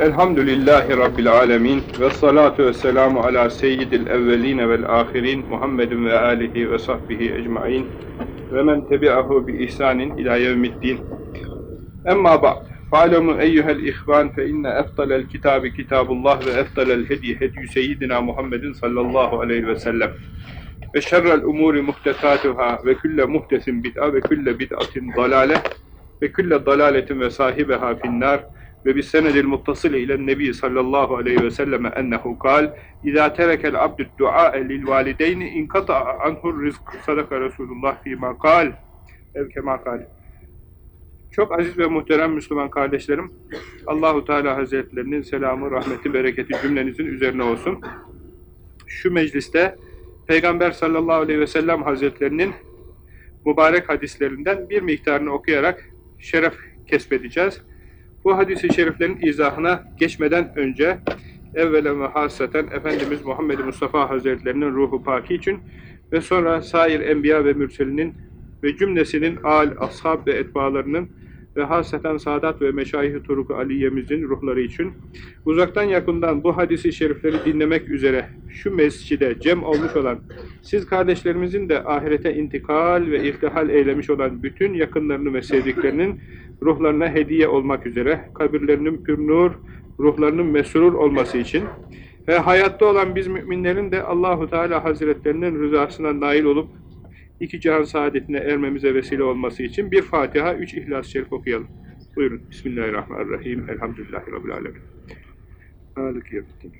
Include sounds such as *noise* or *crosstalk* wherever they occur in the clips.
Elhamdülillahi Rabbil alemin ve salatu ve selamu ala seyyidil evveline vel ahirin Muhammedin ve alihi ve sahbihi ecmain ve men tebi'ahu bi ihsanin ila yevmiddin. Emma ba'd. Fa'lemu eyyuhel ihvan fe inne eftalel kitabi kitabullah ve eftalel hedi hedyu seyyidina Muhammedin sallallahu aleyhi ve sellem. Ve şerrel umuri muhtesatuhâ ve külle muhtesin bid'a ve külle bid'atin dalale ve külle dalaletin ve sahibeha finnâr ve bis senedil muttasili ile nebi sallallahu aleyhi ve selleme ennehu kal İzâ terekel abdü dua'e lil valideyni inkata'a anhur rizk sadaka Resulullah fîmâ kal ev kemâ kal çok aziz ve muhterem Müslüman kardeşlerim, Allahu Teala Hazretlerinin selamı, rahmeti, bereketi cümlenizin üzerine olsun. Şu mecliste Peygamber sallallahu aleyhi ve sellem Hazretlerinin mübarek hadislerinden bir miktarını okuyarak şeref kesbedeceğiz. Bu hadisi şeriflerin izahına geçmeden önce evvelen ve hasaten Efendimiz Muhammed Mustafa Hazretlerinin ruhu paki için ve sonra sair enbiya ve mürselinin ve cümlesinin al, ashab ve etbalarının ve haseten Sadat ve Meşayih-i Turuk Aliye'mizin ruhları için uzaktan yakından bu hadisi şerifleri dinlemek üzere şu mescide cem olmuş olan siz kardeşlerimizin de ahirete intikal ve irtihal eylemiş olan bütün yakınlarını ve sevdiklerinin ruhlarına hediye olmak üzere kabirlerinin pürnur, ruhlarının mesrur olması için ve hayatta olan biz müminlerin de Allahu Teala Hazretlerinin rızasına nail olup iki cihan saadetine ermemize vesile olması için bir Fatiha, üç İhlas-ı Şerif okuyalım. Buyurun. Bismillahirrahmanirrahim. Elhamdülillahi Rabbil Alemin. Malik yevmiddin.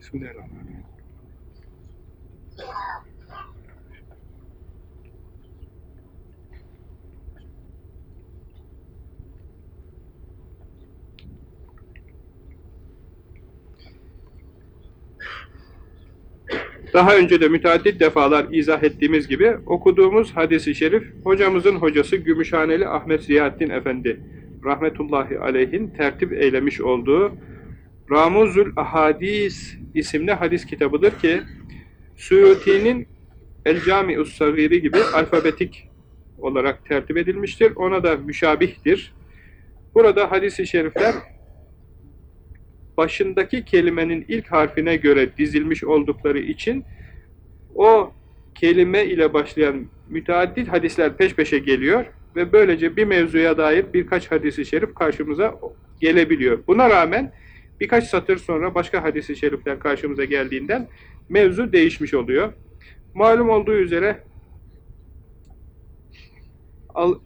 Bismillahirrahmanirrahim. Daha önce de müteaddit defalar izah ettiğimiz gibi okuduğumuz hadisi şerif hocamızın hocası Gümüşhaneli Ahmet Ziyaddin Efendi rahmetullahi aleyhin tertip eylemiş olduğu Ramuzul Ahadis isimli hadis kitabıdır ki Suyuti'nin El Cami'us Sagiri gibi alfabetik olarak tertip edilmiştir. Ona da müşabihtir. Burada hadisi şerifler başındaki kelimenin ilk harfine göre dizilmiş oldukları için o kelime ile başlayan müteaddit hadisler peş peşe geliyor ve böylece bir mevzuya dair birkaç hadisi şerif karşımıza gelebiliyor. Buna rağmen birkaç satır sonra başka hadisi şerifler karşımıza geldiğinden mevzu değişmiş oluyor. Malum olduğu üzere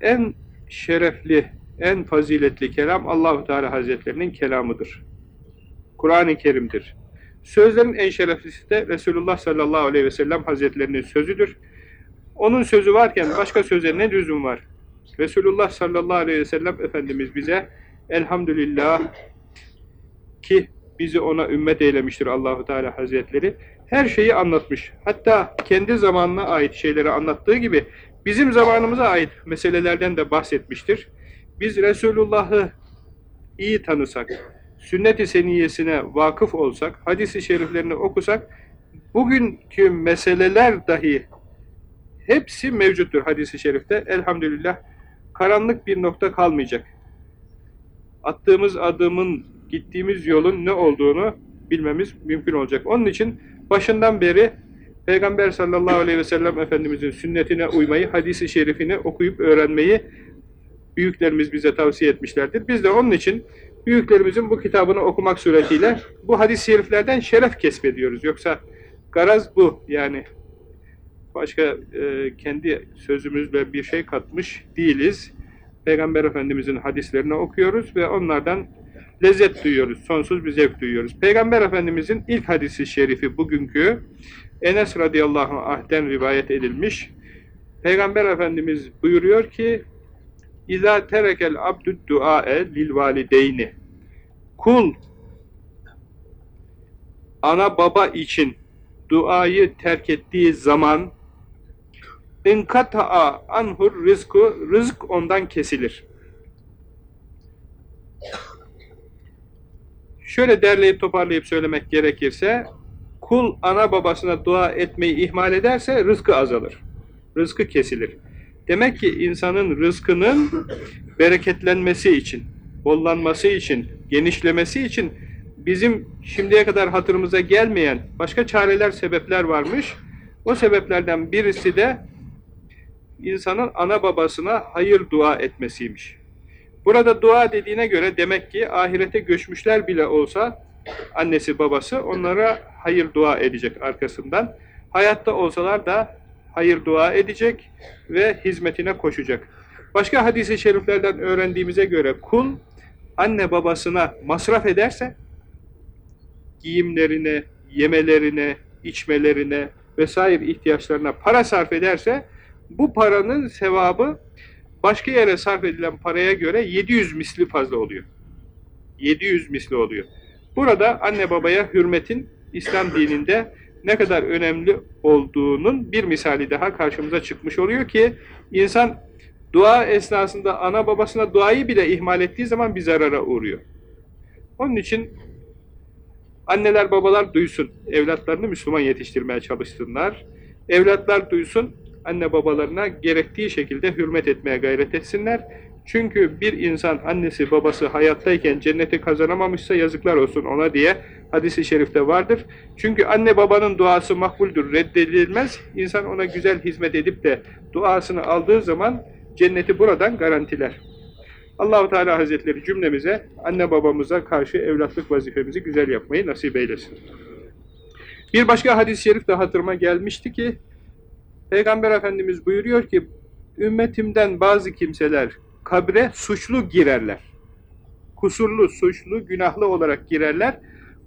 en şerefli, en faziletli kelam Allahu Teala Hazretlerinin kelamıdır. Kur'an-ı Kerim'dir. Sözlerin en şereflisi de Resulullah sallallahu aleyhi ve sellem hazretlerinin sözüdür. Onun sözü varken başka söze ne lüzum var? Resulullah sallallahu aleyhi ve sellem Efendimiz bize elhamdülillah ki bizi ona ümmet eylemiştir Allahu Teala Hazretleri. Her şeyi anlatmış. Hatta kendi zamanına ait şeyleri anlattığı gibi bizim zamanımıza ait meselelerden de bahsetmiştir. Biz Resulullah'ı iyi tanısak, sünnet-i seniyesine vakıf olsak, hadisi şeriflerini okusak, bugünkü meseleler dahi hepsi mevcuttur hadisi şerifte. Elhamdülillah karanlık bir nokta kalmayacak. Attığımız adımın, gittiğimiz yolun ne olduğunu bilmemiz mümkün olacak. Onun için başından beri Peygamber sallallahu aleyhi ve sellem Efendimizin sünnetine uymayı, hadisi şerifini okuyup öğrenmeyi büyüklerimiz bize tavsiye etmişlerdir. Biz de onun için büyüklerimizin bu kitabını okumak suretiyle bu hadis-i şeriflerden şeref kesbediyoruz. Yoksa garaz bu yani başka e, kendi sözümüzle bir şey katmış değiliz. Peygamber Efendimizin hadislerini okuyoruz ve onlardan lezzet duyuyoruz, sonsuz bir zevk duyuyoruz. Peygamber Efendimizin ilk hadisi şerifi bugünkü Enes radıyallahu anh'ten rivayet edilmiş. Peygamber Efendimiz buyuruyor ki İza terekel abdü duae lil valideyni. Kul ana baba için duayı terk ettiği zaman inkata'a anhur rızku rızk ondan kesilir. Şöyle derleyip toparlayıp söylemek gerekirse kul ana babasına dua etmeyi ihmal ederse rızkı azalır. Rızkı kesilir. Demek ki insanın rızkının bereketlenmesi için, bollanması için, genişlemesi için bizim şimdiye kadar hatırımıza gelmeyen başka çareler, sebepler varmış. O sebeplerden birisi de insanın ana babasına hayır dua etmesiymiş. Burada dua dediğine göre demek ki ahirete göçmüşler bile olsa annesi babası onlara hayır dua edecek arkasından. Hayatta olsalar da hayır dua edecek ve hizmetine koşacak. Başka hadis-i şeriflerden öğrendiğimize göre kul anne babasına masraf ederse giyimlerine, yemelerine, içmelerine vesaire ihtiyaçlarına para sarf ederse bu paranın sevabı başka yere sarf edilen paraya göre 700 misli fazla oluyor. 700 misli oluyor. Burada anne babaya hürmetin İslam dininde ne kadar önemli olduğunun bir misali daha karşımıza çıkmış oluyor ki insan dua esnasında ana babasına duayı bile ihmal ettiği zaman bir zarara uğruyor. Onun için anneler babalar duysun, evlatlarını Müslüman yetiştirmeye çalışsınlar. Evlatlar duysun, anne babalarına gerektiği şekilde hürmet etmeye gayret etsinler. Çünkü bir insan annesi babası hayattayken cenneti kazanamamışsa yazıklar olsun ona diye hadisi şerifte vardır. Çünkü anne babanın duası makbuldür, reddedilmez. İnsan ona güzel hizmet edip de duasını aldığı zaman cenneti buradan garantiler. Allahu Teala Hazretleri cümlemize, anne babamıza karşı evlatlık vazifemizi güzel yapmayı nasip eylesin. Bir başka hadis-i şerif de hatırıma gelmişti ki, Peygamber Efendimiz buyuruyor ki, ümmetimden bazı kimseler kabre suçlu girerler. Kusurlu, suçlu, günahlı olarak girerler.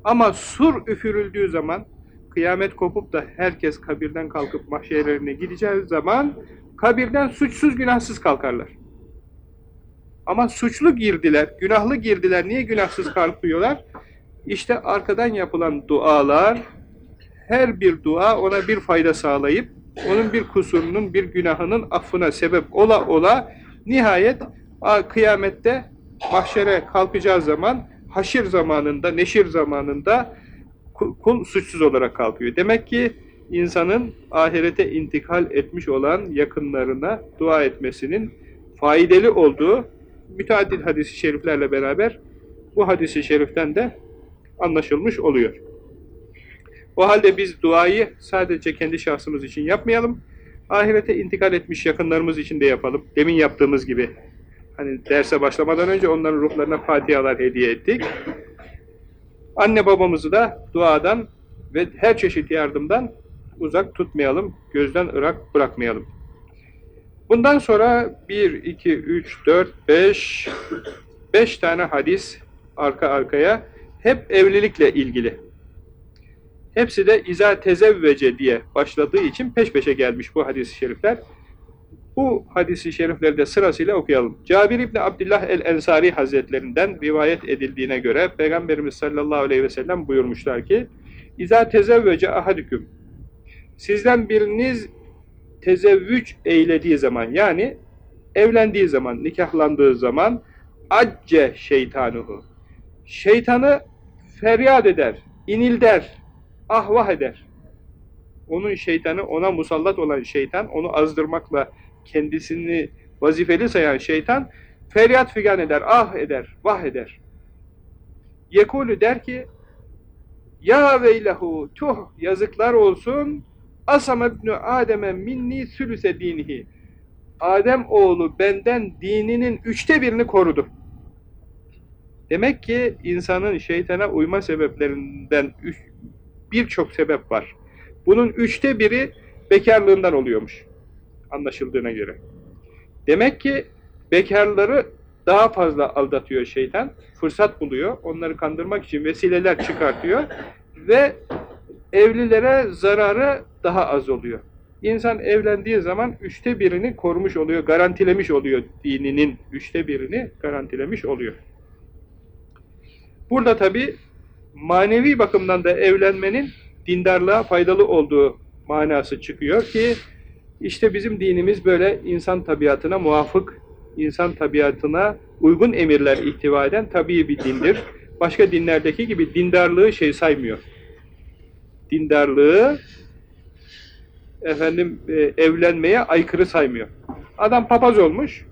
Ama sur üfürüldüğü zaman, kıyamet kopup da herkes kabirden kalkıp mahşerlerine gideceği zaman, kabirden suçsuz, günahsız kalkarlar. Ama suçlu girdiler, günahlı girdiler. Niye günahsız kalkıyorlar? İşte arkadan yapılan dualar, her bir dua ona bir fayda sağlayıp, onun bir kusurunun, bir günahının affına sebep ola ola, nihayet kıyamette mahşere kalkacağı zaman, haşir zamanında, neşir zamanında kul suçsuz olarak kalkıyor. Demek ki insanın ahirete intikal etmiş olan yakınlarına dua etmesinin faydalı olduğu müteaddit hadisi şeriflerle beraber bu hadisi şeriften de anlaşılmış oluyor. O halde biz duayı sadece kendi şahsımız için yapmayalım. Ahirete intikal etmiş yakınlarımız için de yapalım. Demin yaptığımız gibi. Hani derse başlamadan önce onların ruhlarına fatihalar hediye ettik. Anne babamızı da duadan ve her çeşit yardımdan uzak tutmayalım, gözden ırak bırakmayalım. Bundan sonra 1, 2, 3, 4, 5, 5 tane hadis arka arkaya hep evlilikle ilgili. Hepsi de İza tezevvece diye başladığı için peş peşe gelmiş bu hadis-i şerifler. Bu hadisi şerifleri de sırasıyla okuyalım. Cabir İbni Abdullah el-Ensari Hazretlerinden rivayet edildiğine göre Peygamberimiz sallallahu aleyhi ve sellem buyurmuşlar ki İza tezevvece ahadüküm Sizden biriniz tezevvüç eylediği zaman yani evlendiği zaman, nikahlandığı zaman acce şeytanuhu şeytanı feryat eder, inilder, ahvah eder. Onun şeytanı, ona musallat olan şeytan, onu azdırmakla kendisini vazifeli sayan şeytan feryat figan eder, ah eder, vah eder. Yekulü der ki Ya veylehu tuh yazıklar olsun Asam ibnü Adem'e minni sülüse dinihi Adem oğlu benden dininin üçte birini korudu. Demek ki insanın şeytana uyma sebeplerinden birçok sebep var. Bunun üçte biri bekarlığından oluyormuş. Anlaşıldığına göre. Demek ki bekarları daha fazla aldatıyor şeytan. Fırsat buluyor. Onları kandırmak için vesileler çıkartıyor. Ve evlilere zararı daha az oluyor. İnsan evlendiği zaman üçte birini korumuş oluyor, garantilemiş oluyor dininin üçte birini garantilemiş oluyor. Burada tabi manevi bakımdan da evlenmenin dindarlığa faydalı olduğu manası çıkıyor ki işte bizim dinimiz böyle insan tabiatına muvafık, insan tabiatına uygun emirler ihtiva eden tabii bir dindir. Başka dinlerdeki gibi dindarlığı şey saymıyor. Dindarlığı efendim e, evlenmeye aykırı saymıyor. Adam papaz olmuş,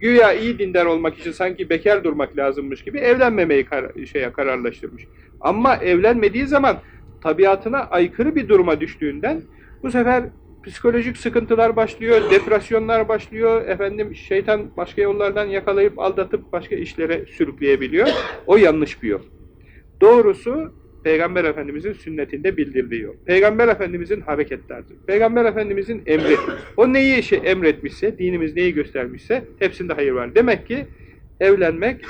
güya iyi dindar olmak için sanki bekar durmak lazımmış gibi evlenmemeyi kar şeye kararlaştırmış. Ama evlenmediği zaman tabiatına aykırı bir duruma düştüğünden bu sefer psikolojik sıkıntılar başlıyor, depresyonlar başlıyor, efendim şeytan başka yollardan yakalayıp aldatıp başka işlere sürükleyebiliyor. O yanlış bir yol. Doğrusu Peygamber Efendimizin sünnetinde bildirdiği yol. Peygamber Efendimizin hareketlerdir. Peygamber Efendimizin emri. O neyi şey emretmişse, dinimiz neyi göstermişse hepsinde hayır var. Demek ki evlenmek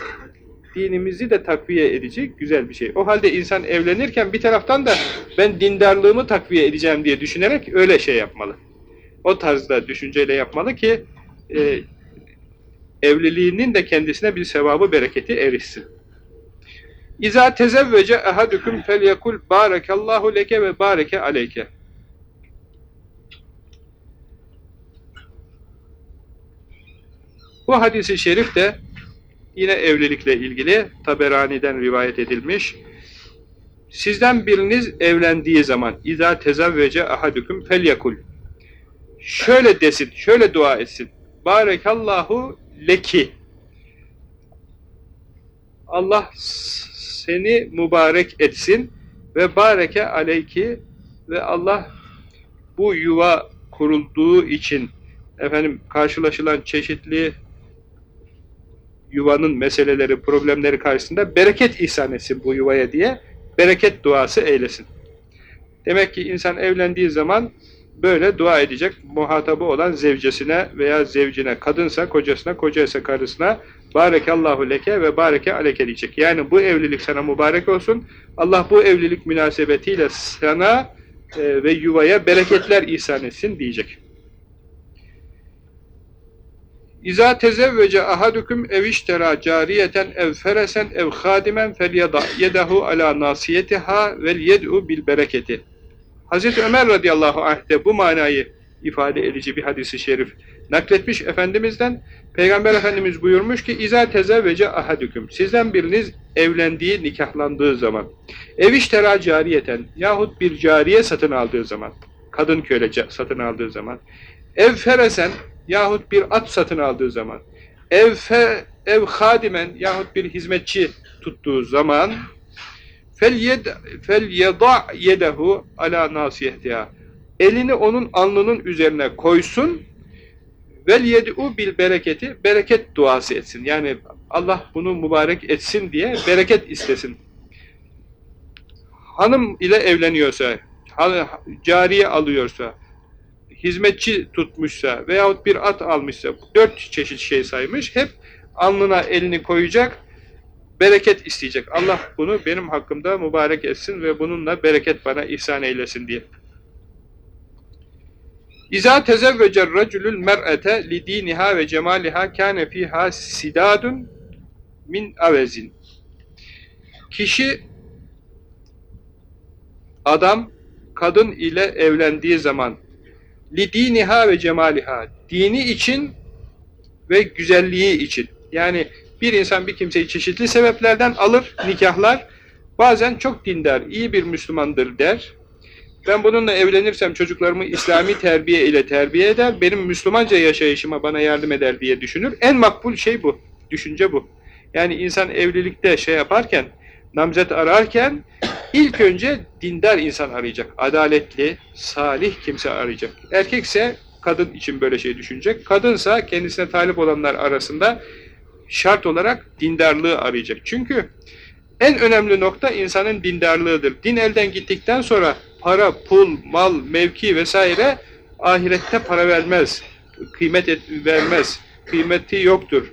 dinimizi de takviye edecek güzel bir şey. O halde insan evlenirken bir taraftan da ben dindarlığımı takviye edeceğim diye düşünerek öyle şey yapmalı. O tarzda düşünceyle yapmalı ki e, evliliğinin de kendisine bir sevabı, bereketi erişsin. İza tezevvece ehadüküm felyekul barakallahu leke ve bareke aleyke. Bu hadisi şerif de yine evlilikle ilgili Taberani'den rivayet edilmiş. Sizden biriniz evlendiği zaman İza tezevvece ahadüküm felyekul. Şöyle desin, şöyle dua etsin. Barakallahu leki. Allah seni mübarek etsin ve bareke aleyki ve Allah bu yuva kurulduğu için efendim karşılaşılan çeşitli yuvanın meseleleri, problemleri karşısında bereket ihsan etsin bu yuvaya diye bereket duası eylesin. Demek ki insan evlendiği zaman böyle dua edecek muhatabı olan zevcesine veya zevcine, kadınsa kocasına, kocaysa karısına Barekallahu leke ve bareke aleke diyecek. Yani bu evlilik sana mübarek olsun. Allah bu evlilik münasebetiyle sana e, ve yuvaya bereketler ihsan etsin diyecek. İza tezevvece ahadukum ev iştera cariyeten ev feresen ev hadimen felyada yedahu ala nasiyetiha vel yed'u bil bereketi. Hazreti Ömer radıyallahu anh de bu manayı ifade edici bir hadisi şerif nakletmiş Efendimiz'den. Peygamber Efendimiz buyurmuş ki İza tezevvece ahadüküm. Sizden biriniz evlendiği, nikahlandığı zaman ev iştera cariyeten yahut bir cariye satın aldığı zaman kadın köle satın aldığı zaman ev feresen yahut bir at satın aldığı zaman ev, fe, ev hadimen yahut bir hizmetçi tuttuğu zaman fel yeda yedehu ala nasiyetiha elini onun alnının üzerine koysun vel yed'u bil bereketi bereket duası etsin. Yani Allah bunu mübarek etsin diye bereket istesin. Hanım ile evleniyorsa, cariye alıyorsa, hizmetçi tutmuşsa veyahut bir at almışsa, dört çeşit şey saymış, hep alnına elini koyacak, bereket isteyecek. Allah bunu benim hakkımda mübarek etsin ve bununla bereket bana ihsan eylesin diye. İza tezevvecer racülül mer'ete li diniha ve cemaliha kâne fiha sidadun min avezin. Kişi adam kadın ile evlendiği zaman li diniha ve cemaliha dini için ve güzelliği için yani bir insan bir kimseyi çeşitli sebeplerden alır, nikahlar. Bazen çok dindar, iyi bir Müslümandır der. Ben bununla evlenirsem çocuklarımı İslami terbiye ile terbiye eder, benim Müslümanca yaşayışıma bana yardım eder diye düşünür. En makbul şey bu, düşünce bu. Yani insan evlilikte şey yaparken, namzet ararken ilk önce dindar insan arayacak. Adaletli, salih kimse arayacak. Erkekse kadın için böyle şey düşünecek. Kadınsa kendisine talip olanlar arasında şart olarak dindarlığı arayacak. Çünkü en önemli nokta insanın dindarlığıdır. Din elden gittikten sonra para, pul, mal, mevki vesaire ahirette para vermez. Kıymet et, vermez. Kıymeti yoktur.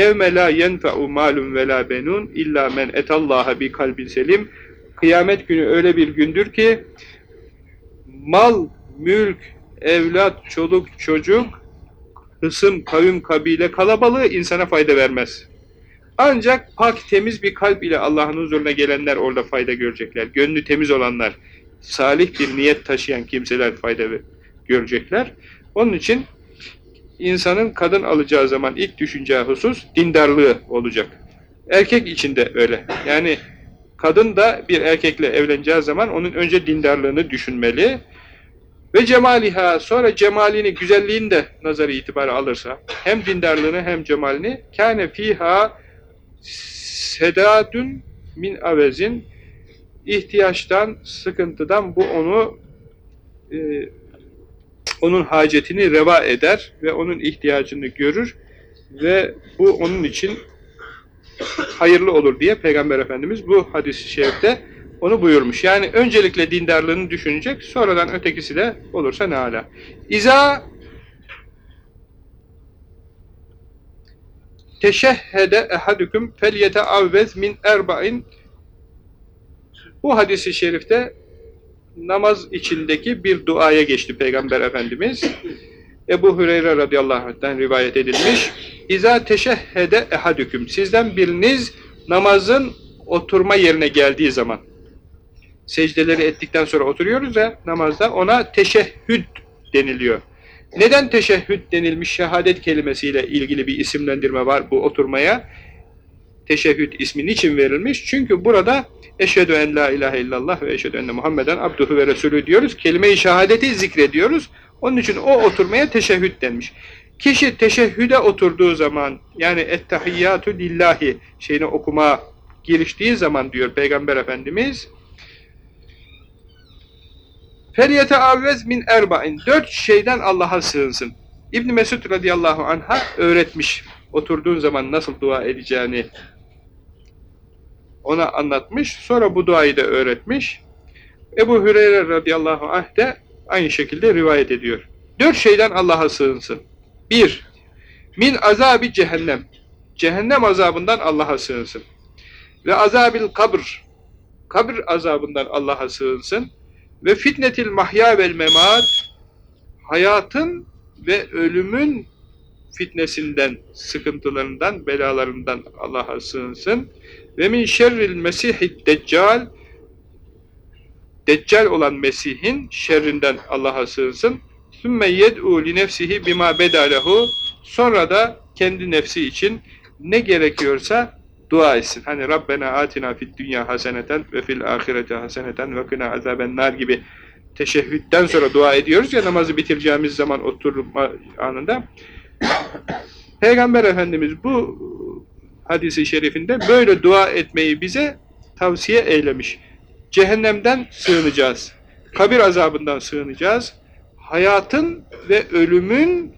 يَوْمَ لَا يَنْفَعُ مَالٌ وَلَا بَنُونَ اِلَّا مَنْ اَتَ اللّٰهَ بِكَلْبٍ selim. Kıyamet günü öyle bir gündür ki mal, mülk, evlat, çoluk, çocuk, hısım, kavim, kabile, kalabalığı insana fayda vermez. Ancak pak, temiz bir kalp ile Allah'ın huzuruna gelenler orada fayda görecekler. Gönlü temiz olanlar, salih bir niyet taşıyan kimseler fayda görecekler. Onun için insanın kadın alacağı zaman ilk düşüneceği husus dindarlığı olacak. Erkek için de öyle. Yani kadın da bir erkekle evleneceği zaman onun önce dindarlığını düşünmeli. Ve cemaliha sonra cemalini, güzelliğini de nazarı itibarı alırsa hem dindarlığını hem cemalini kâne fiha sedadun min avezin ihtiyaçtan, sıkıntıdan bu onu e, onun hacetini reva eder ve onun ihtiyacını görür ve bu onun için hayırlı olur diye Peygamber Efendimiz bu hadis-i şerifte onu buyurmuş. Yani öncelikle dindarlığını düşünecek, sonradan ötekisi de olursa ne hala. İza teşehhede ehadüküm felyete avvez min erba'in bu hadisi şerifte namaz içindeki bir duaya geçti Peygamber Efendimiz. Ebu Hüreyre radıyallahu anh'tan rivayet edilmiş. İza teşehhede ehadüküm. Sizden biriniz namazın oturma yerine geldiği zaman secdeleri ettikten sonra oturuyoruz ya namazda ona teşehhüd deniliyor. Neden teşehhüd denilmiş şehadet kelimesiyle ilgili bir isimlendirme var bu oturmaya? Teşehhüd ismi niçin verilmiş? Çünkü burada eşhedü en la ilahe illallah ve eşhedü enne Muhammeden abduhu ve resulü diyoruz. Kelime-i şehadeti zikrediyoruz. Onun için o oturmaya teşehhüd denmiş. Kişi teşehhüde oturduğu zaman yani ettehiyyatü lillahi şeyini okuma giriştiği zaman diyor Peygamber Efendimiz Feriyete avvez min erba'in. Dört şeyden Allah'a sığınsın. İbn Mesud radıyallahu anh'a öğretmiş. Oturduğun zaman nasıl dua edeceğini ona anlatmış. Sonra bu duayı da öğretmiş. Ebu Hüreyre radıyallahu anh de aynı şekilde rivayet ediyor. Dört şeyden Allah'a sığınsın. Bir, min azabi cehennem. Cehennem azabından Allah'a sığınsın. Ve azabil kabr. Kabr azabından Allah'a sığınsın. Ve fitnetil mahya vel memat. Hayatın ve ölümün fitnesinden, sıkıntılarından, belalarından Allah'a sığınsın. Ve min şerril mesihid deccal Deccal olan Mesih'in şerrinden Allah'a sığınsın. Sümme yed'u li nefsihi bima bedalehu sonra da kendi nefsi için ne gerekiyorsa dua etsin. Hani Rabbena atina fid dünya haseneten ve fil ahirete haseneten ve kına azaben nar gibi teşehhütten sonra dua ediyoruz ya namazı bitireceğimiz zaman oturma anında. Peygamber Efendimiz bu hadisi şerifinde böyle dua etmeyi bize tavsiye eylemiş. Cehennemden sığınacağız. Kabir azabından sığınacağız. Hayatın ve ölümün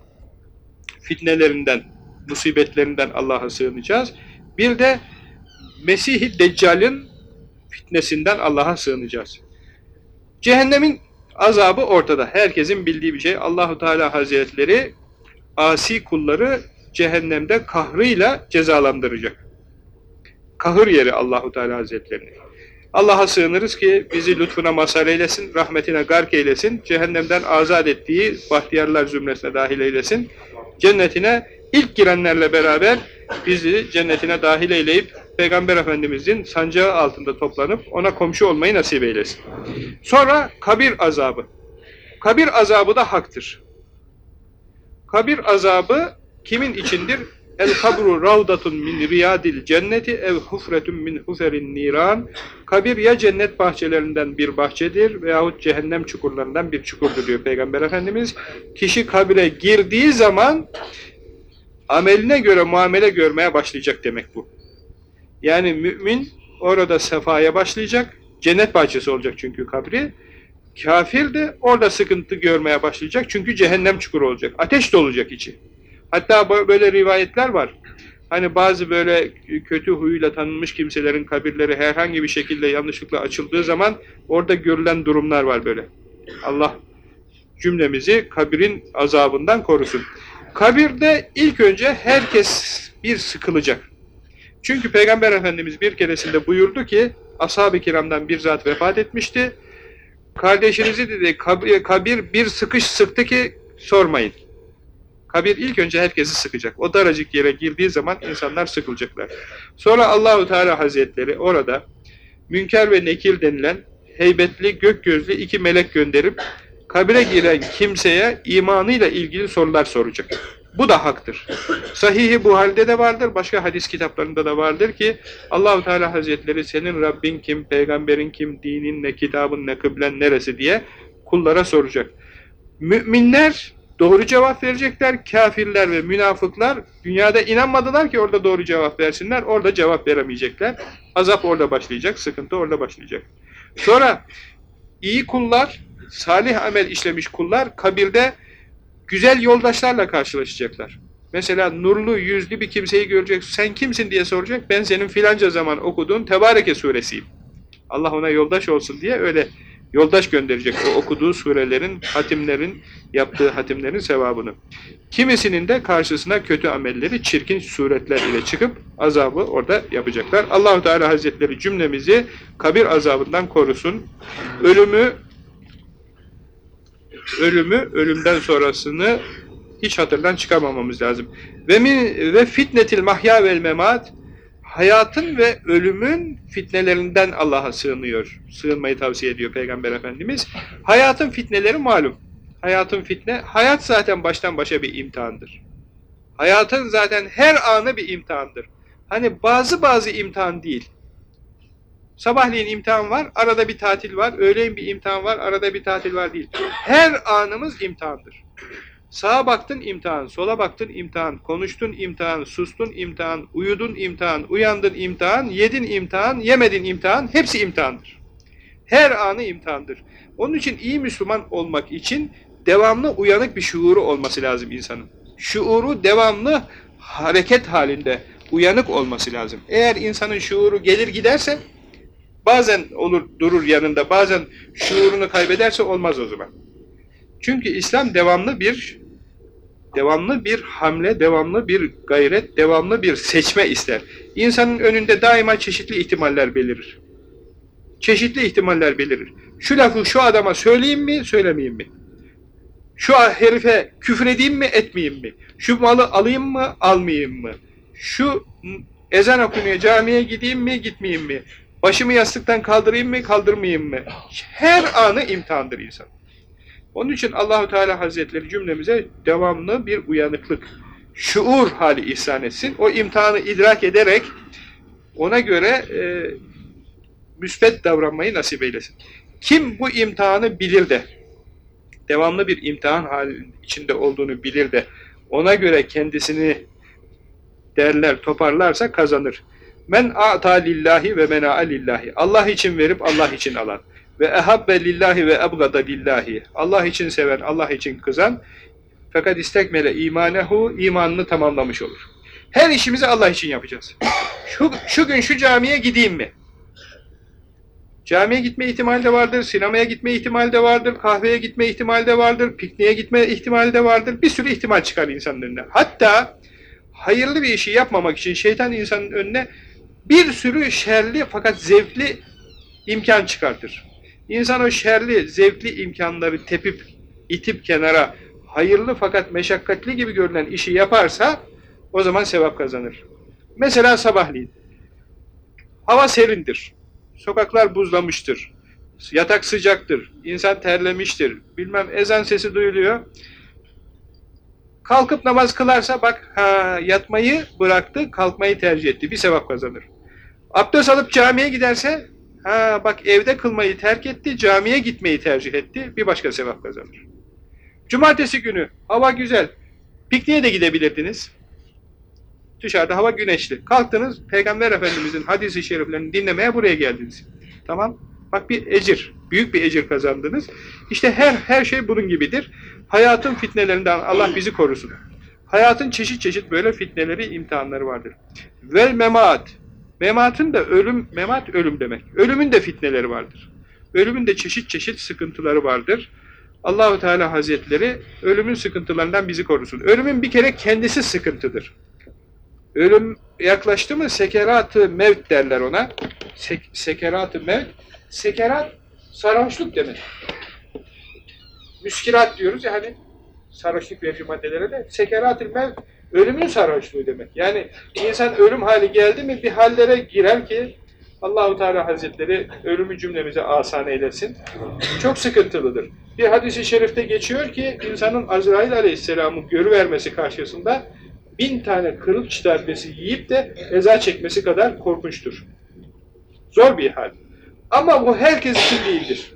fitnelerinden, musibetlerinden Allah'a sığınacağız. Bir de Mesih-i Deccal'in fitnesinden Allah'a sığınacağız. Cehennemin azabı ortada. Herkesin bildiği bir şey. Allahu Teala Hazretleri asi kulları cehennemde kahrıyla cezalandıracak. Kahır yeri Allahu Teala Hazretlerini. Allah'a sığınırız ki bizi lütfuna mazhar eylesin, rahmetine gark eylesin, cehennemden azat ettiği bahtiyarlar zümresine dahil eylesin, cennetine ilk girenlerle beraber bizi cennetine dahil eyleyip Peygamber Efendimizin sancağı altında toplanıp ona komşu olmayı nasip eylesin. Sonra kabir azabı. Kabir azabı da haktır. Kabir azabı kimin içindir? El kabru ravdatun min riyadil cenneti ev hufretun min huferin niran. Kabir ya cennet bahçelerinden bir bahçedir veyahut cehennem çukurlarından bir çukurdur diyor Peygamber Efendimiz. Kişi kabire girdiği zaman ameline göre muamele görmeye başlayacak demek bu. Yani mümin orada sefaya başlayacak. Cennet bahçesi olacak çünkü kabri. Kafir de orada sıkıntı görmeye başlayacak. Çünkü cehennem çukuru olacak. Ateş dolacak içi. Hatta böyle rivayetler var. Hani bazı böyle kötü huyuyla tanınmış kimselerin kabirleri herhangi bir şekilde yanlışlıkla açıldığı zaman orada görülen durumlar var böyle. Allah cümlemizi kabirin azabından korusun. Kabirde ilk önce herkes bir sıkılacak. Çünkü Peygamber Efendimiz bir keresinde buyurdu ki ashab-ı kiramdan bir zat vefat etmişti. Kardeşinizi dedi kabir bir sıkış sıktı ki sormayın. Kabir ilk önce herkesi sıkacak. O daracık yere girdiği zaman insanlar sıkılacaklar. Sonra Allahu Teala Hazretleri orada Münker ve Nekil denilen heybetli gök gözlü iki melek gönderip kabire giren kimseye imanıyla ilgili sorular soracak. Bu da haktır. Sahih-i Buhari'de de vardır, başka hadis kitaplarında da vardır ki Allahu Teala Hazretleri senin Rabbin kim, peygamberin kim, dinin ne, kitabın ne, kıblen neresi diye kullara soracak. Müminler doğru cevap verecekler. Kafirler ve münafıklar dünyada inanmadılar ki orada doğru cevap versinler. Orada cevap veremeyecekler. Azap orada başlayacak. Sıkıntı orada başlayacak. Sonra iyi kullar, salih amel işlemiş kullar kabirde güzel yoldaşlarla karşılaşacaklar. Mesela nurlu, yüzlü bir kimseyi görecek. Sen kimsin diye soracak. Ben senin filanca zaman okuduğun Tebareke suresiyim. Allah ona yoldaş olsun diye öyle yoldaş gönderecek o okuduğu surelerin, hatimlerin, yaptığı hatimlerin sevabını. Kimisinin de karşısına kötü amelleri çirkin suretler ile çıkıp azabı orada yapacaklar. Allahu Teala Hazretleri cümlemizi kabir azabından korusun. Ölümü ölümü, ölümden sonrasını hiç hatırdan çıkarmamamız lazım. Ve min ve fitnetil mahya vel memat hayatın ve ölümün fitnelerinden Allah'a sığınıyor. Sığınmayı tavsiye ediyor Peygamber Efendimiz. Hayatın fitneleri malum. Hayatın fitne, hayat zaten baştan başa bir imtihandır. Hayatın zaten her anı bir imtihandır. Hani bazı bazı imtihan değil. Sabahleyin imtihan var, arada bir tatil var, öğleyin bir imtihan var, arada bir tatil var değil. Her anımız imtihandır. Sağa baktın imtihan, sola baktın imtihan, konuştun imtihan, sustun imtihan, uyudun imtihan, uyandın imtihan, yedin imtihan, yemedin imtihan, hepsi imtihandır. Her anı imtihandır. Onun için iyi Müslüman olmak için devamlı uyanık bir şuuru olması lazım insanın. Şuuru devamlı hareket halinde, uyanık olması lazım. Eğer insanın şuuru gelir giderse, bazen olur durur yanında, bazen şuurunu kaybederse olmaz o zaman. Çünkü İslam devamlı bir devamlı bir hamle, devamlı bir gayret, devamlı bir seçme ister. İnsanın önünde daima çeşitli ihtimaller belirir. Çeşitli ihtimaller belirir. Şu lafı şu adama söyleyeyim mi, söylemeyeyim mi? Şu herife küfür edeyim mi, etmeyeyim mi? Şu malı alayım mı, almayayım mı? Şu ezan okunuyor, camiye gideyim mi, gitmeyeyim mi? Başımı yastıktan kaldırayım mı, kaldırmayayım mı? Her anı imtihandır insan. Onun için Allahu Teala Hazretleri cümlemize devamlı bir uyanıklık, şuur hali ihsan etsin. O imtihanı idrak ederek ona göre e, müsbet davranmayı nasip eylesin. Kim bu imtihanı bilir de, devamlı bir imtihan halinin içinde olduğunu bilir de, ona göre kendisini derler, toparlarsa kazanır. Men a'ta lillahi ve mena lillahi. Allah için verip Allah için alan ve ehabbe lillahi ve ebgada lillahi. Allah için seven, Allah için kızan fakat istekmele imanehu imanını tamamlamış olur. Her işimizi Allah için yapacağız. Şu, şu gün şu camiye gideyim mi? Camiye gitme ihtimali de vardır, sinemaya gitme ihtimali de vardır, kahveye gitme ihtimali de vardır, pikniğe gitme ihtimali de vardır. Bir sürü ihtimal çıkar insanın önüne. Hatta hayırlı bir işi yapmamak için şeytan insanın önüne bir sürü şerli fakat zevkli imkan çıkartır. İnsan o şerli, zevkli imkanları tepip, itip kenara, hayırlı fakat meşakkatli gibi görünen işi yaparsa, o zaman sevap kazanır. Mesela sabahleyin. Hava serindir. Sokaklar buzlamıştır. Yatak sıcaktır. insan terlemiştir. Bilmem ezan sesi duyuluyor. Kalkıp namaz kılarsa bak ha, yatmayı bıraktı, kalkmayı tercih etti. Bir sevap kazanır. Abdest alıp camiye giderse Ha bak evde kılmayı terk etti, camiye gitmeyi tercih etti. Bir başka sevap kazanır. Cumartesi günü hava güzel. Pikniğe de gidebilirdiniz. Dışarıda hava güneşli. Kalktınız Peygamber Efendimizin hadisi şeriflerini dinlemeye buraya geldiniz. Tamam. Bak bir ecir. Büyük bir ecir kazandınız. İşte her her şey bunun gibidir. Hayatın fitnelerinden Allah bizi korusun. Hayatın çeşit çeşit böyle fitneleri, imtihanları vardır. Vel memaat. Mematın da ölüm, memat ölüm demek. Ölümün de fitneleri vardır. Ölümün de çeşit çeşit sıkıntıları vardır. Allahu Teala Hazretleri ölümün sıkıntılarından bizi korusun. Ölümün bir kere kendisi sıkıntıdır. Ölüm yaklaştı mı sekerat-ı mevt derler ona. Sek sekerat-ı mevt. Sekerat sarhoşluk demek. Müskirat diyoruz ya hani sarhoşluk verici maddelere de sekerat-ı mevt Ölümün sarhoşluğu demek. Yani insan ölüm hali geldi mi bir hallere girer ki Allahu Teala Hazretleri ölümü cümlemize asan eylesin. Çok sıkıntılıdır. Bir hadisi şerifte geçiyor ki insanın Azrail Aleyhisselam'ı görüvermesi karşısında bin tane kırık darbesi yiyip de eza çekmesi kadar korkunçtur. Zor bir hal. Ama bu herkes için değildir.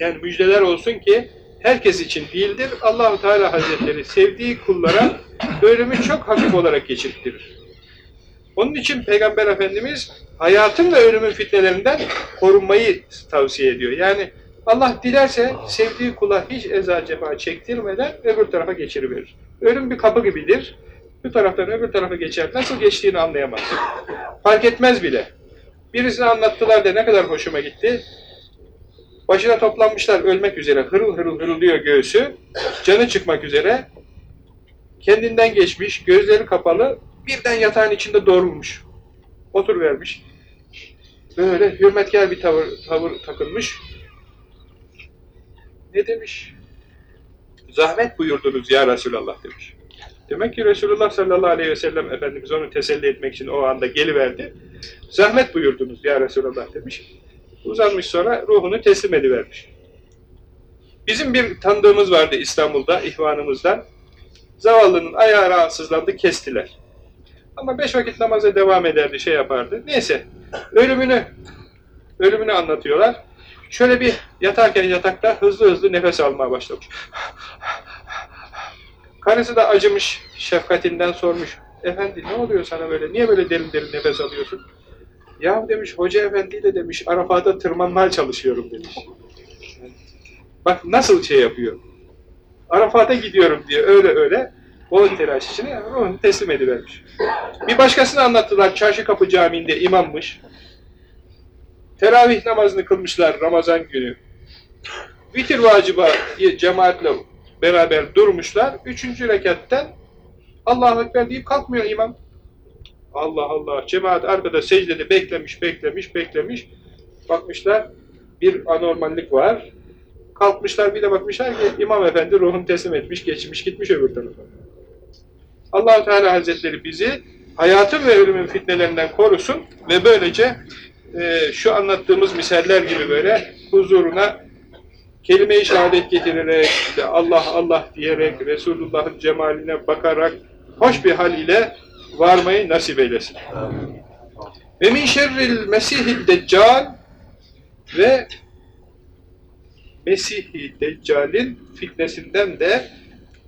Yani müjdeler olsun ki herkes için değildir. Allahu Teala Hazretleri sevdiği kullara ölümü çok hafif olarak geçirttirir. Onun için Peygamber Efendimiz hayatın ve ölümün fitnelerinden korunmayı tavsiye ediyor. Yani Allah dilerse sevdiği kula hiç eza cefa çektirmeden öbür tarafa geçiriverir. Ölüm bir kapı gibidir. Bu taraftan öbür tarafa geçer. Nasıl geçtiğini anlayamaz. Fark etmez bile. Birisine anlattılar da ne kadar hoşuma gitti. Başına toplanmışlar ölmek üzere. Hırıl hırıl hırıldıyor göğsü. Canı çıkmak üzere. Kendinden geçmiş, gözleri kapalı. Birden yatağın içinde doğrulmuş. Otur vermiş. Böyle hürmetkar bir tavır, tavır takılmış. Ne demiş? Zahmet buyurdunuz ya Resulallah demiş. Demek ki Resulullah sallallahu aleyhi ve sellem Efendimiz onu teselli etmek için o anda geliverdi. Zahmet buyurdunuz ya Resulallah demiş. Uzanmış sonra ruhunu teslim edivermiş. Bizim bir tanıdığımız vardı İstanbul'da, ihvanımızdan. Zavallının ayağı rahatsızlandı, kestiler. Ama beş vakit namaza devam ederdi, şey yapardı. Neyse, ölümünü ölümünü anlatıyorlar. Şöyle bir yatarken yatakta hızlı hızlı nefes almaya başlamış. Karısı da acımış, şefkatinden sormuş. Efendi ne oluyor sana böyle, niye böyle derin derin nefes alıyorsun? Ya demiş, hoca efendiyle demiş, Arafat'a tırmanmaya çalışıyorum demiş. Bak nasıl şey yapıyor. Arafat'a gidiyorum diye öyle öyle o telaş ruhunu teslim edivermiş. Bir başkasını anlattılar. Çarşı Kapı Camii'nde imammış. Teravih namazını kılmışlar Ramazan günü. Vitir vacıba cemaatle beraber durmuşlar. Üçüncü rekatten Allahu Ekber deyip kalkmıyor imam. Allah Allah. Cemaat arkada secdede beklemiş, beklemiş, beklemiş. Bakmışlar bir anormallik var. Kalkmışlar bir de bakmışlar ki İmam Efendi ruhunu teslim etmiş, geçmiş, gitmiş öbür tarafa. allah Teala Hazretleri bizi hayatın ve ölümün fitnelerinden korusun ve böylece e, şu anlattığımız misaller gibi böyle huzuruna kelime-i şehadet getirerek, işte Allah Allah diyerek, Resulullah'ın cemaline bakarak, hoş bir hal ile varmayı nasip eylesin. Ve min şerril mesihid deccal ve Mesih-i Deccal'in fitnesinden de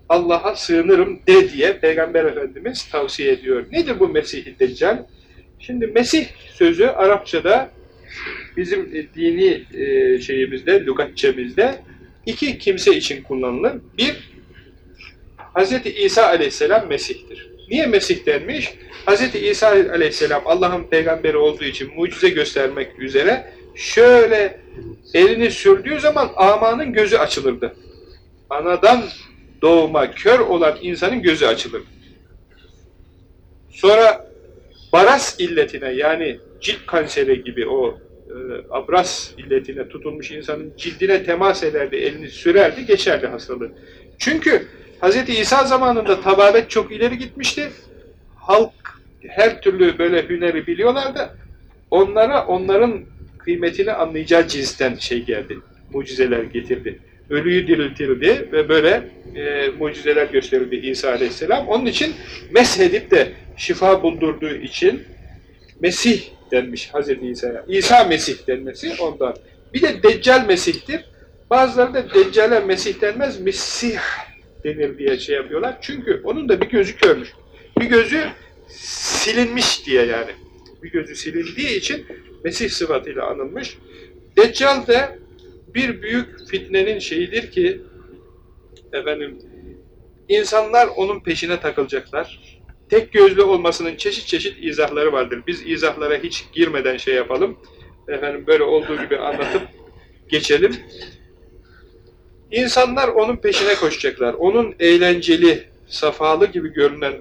Allah'a sığınırım de diye Peygamber Efendimiz tavsiye ediyor. Nedir bu Mesih-i Deccal? Şimdi Mesih sözü Arapçada bizim dini e, şeyimizde, lügatçemizde iki kimse için kullanılır. Bir, Hz. İsa aleyhisselam Mesih'tir. Niye Mesih denmiş? Hz. İsa aleyhisselam Allah'ın peygamberi olduğu için mucize göstermek üzere şöyle elini sürdüğü zaman amanın gözü açılırdı. Anadan doğuma kör olan insanın gözü açılır. Sonra baras illetine yani cilt kanseri gibi o e, abras illetine tutulmuş insanın cildine temas ederdi, elini sürerdi, geçerdi hastalığı. Çünkü Hz. İsa zamanında tababet çok ileri gitmişti. Halk her türlü böyle hüneri biliyorlardı. Onlara onların kıymetini anlayacağı cinsten şey geldi, mucizeler getirdi. Ölüyü diriltirdi ve böyle e, mucizeler gösterirdi İsa Aleyhisselam. Onun için meshedip de şifa buldurduğu için Mesih denmiş Hazreti İsa'ya. İsa Mesih denmesi ondan. Bir de Deccal Mesih'tir. Bazıları da Deccal'e Mesih denmez, Mesih denir diye şey yapıyorlar. Çünkü onun da bir gözü körmüş. Bir gözü silinmiş diye yani. Bir gözü silindiği için Mesih sıfatıyla anılmış. Deccal de bir büyük fitnenin şeyidir ki efendim insanlar onun peşine takılacaklar. Tek gözlü olmasının çeşit çeşit izahları vardır. Biz izahlara hiç girmeden şey yapalım. Efendim böyle olduğu gibi anlatıp geçelim. İnsanlar onun peşine koşacaklar. Onun eğlenceli, safalı gibi görünen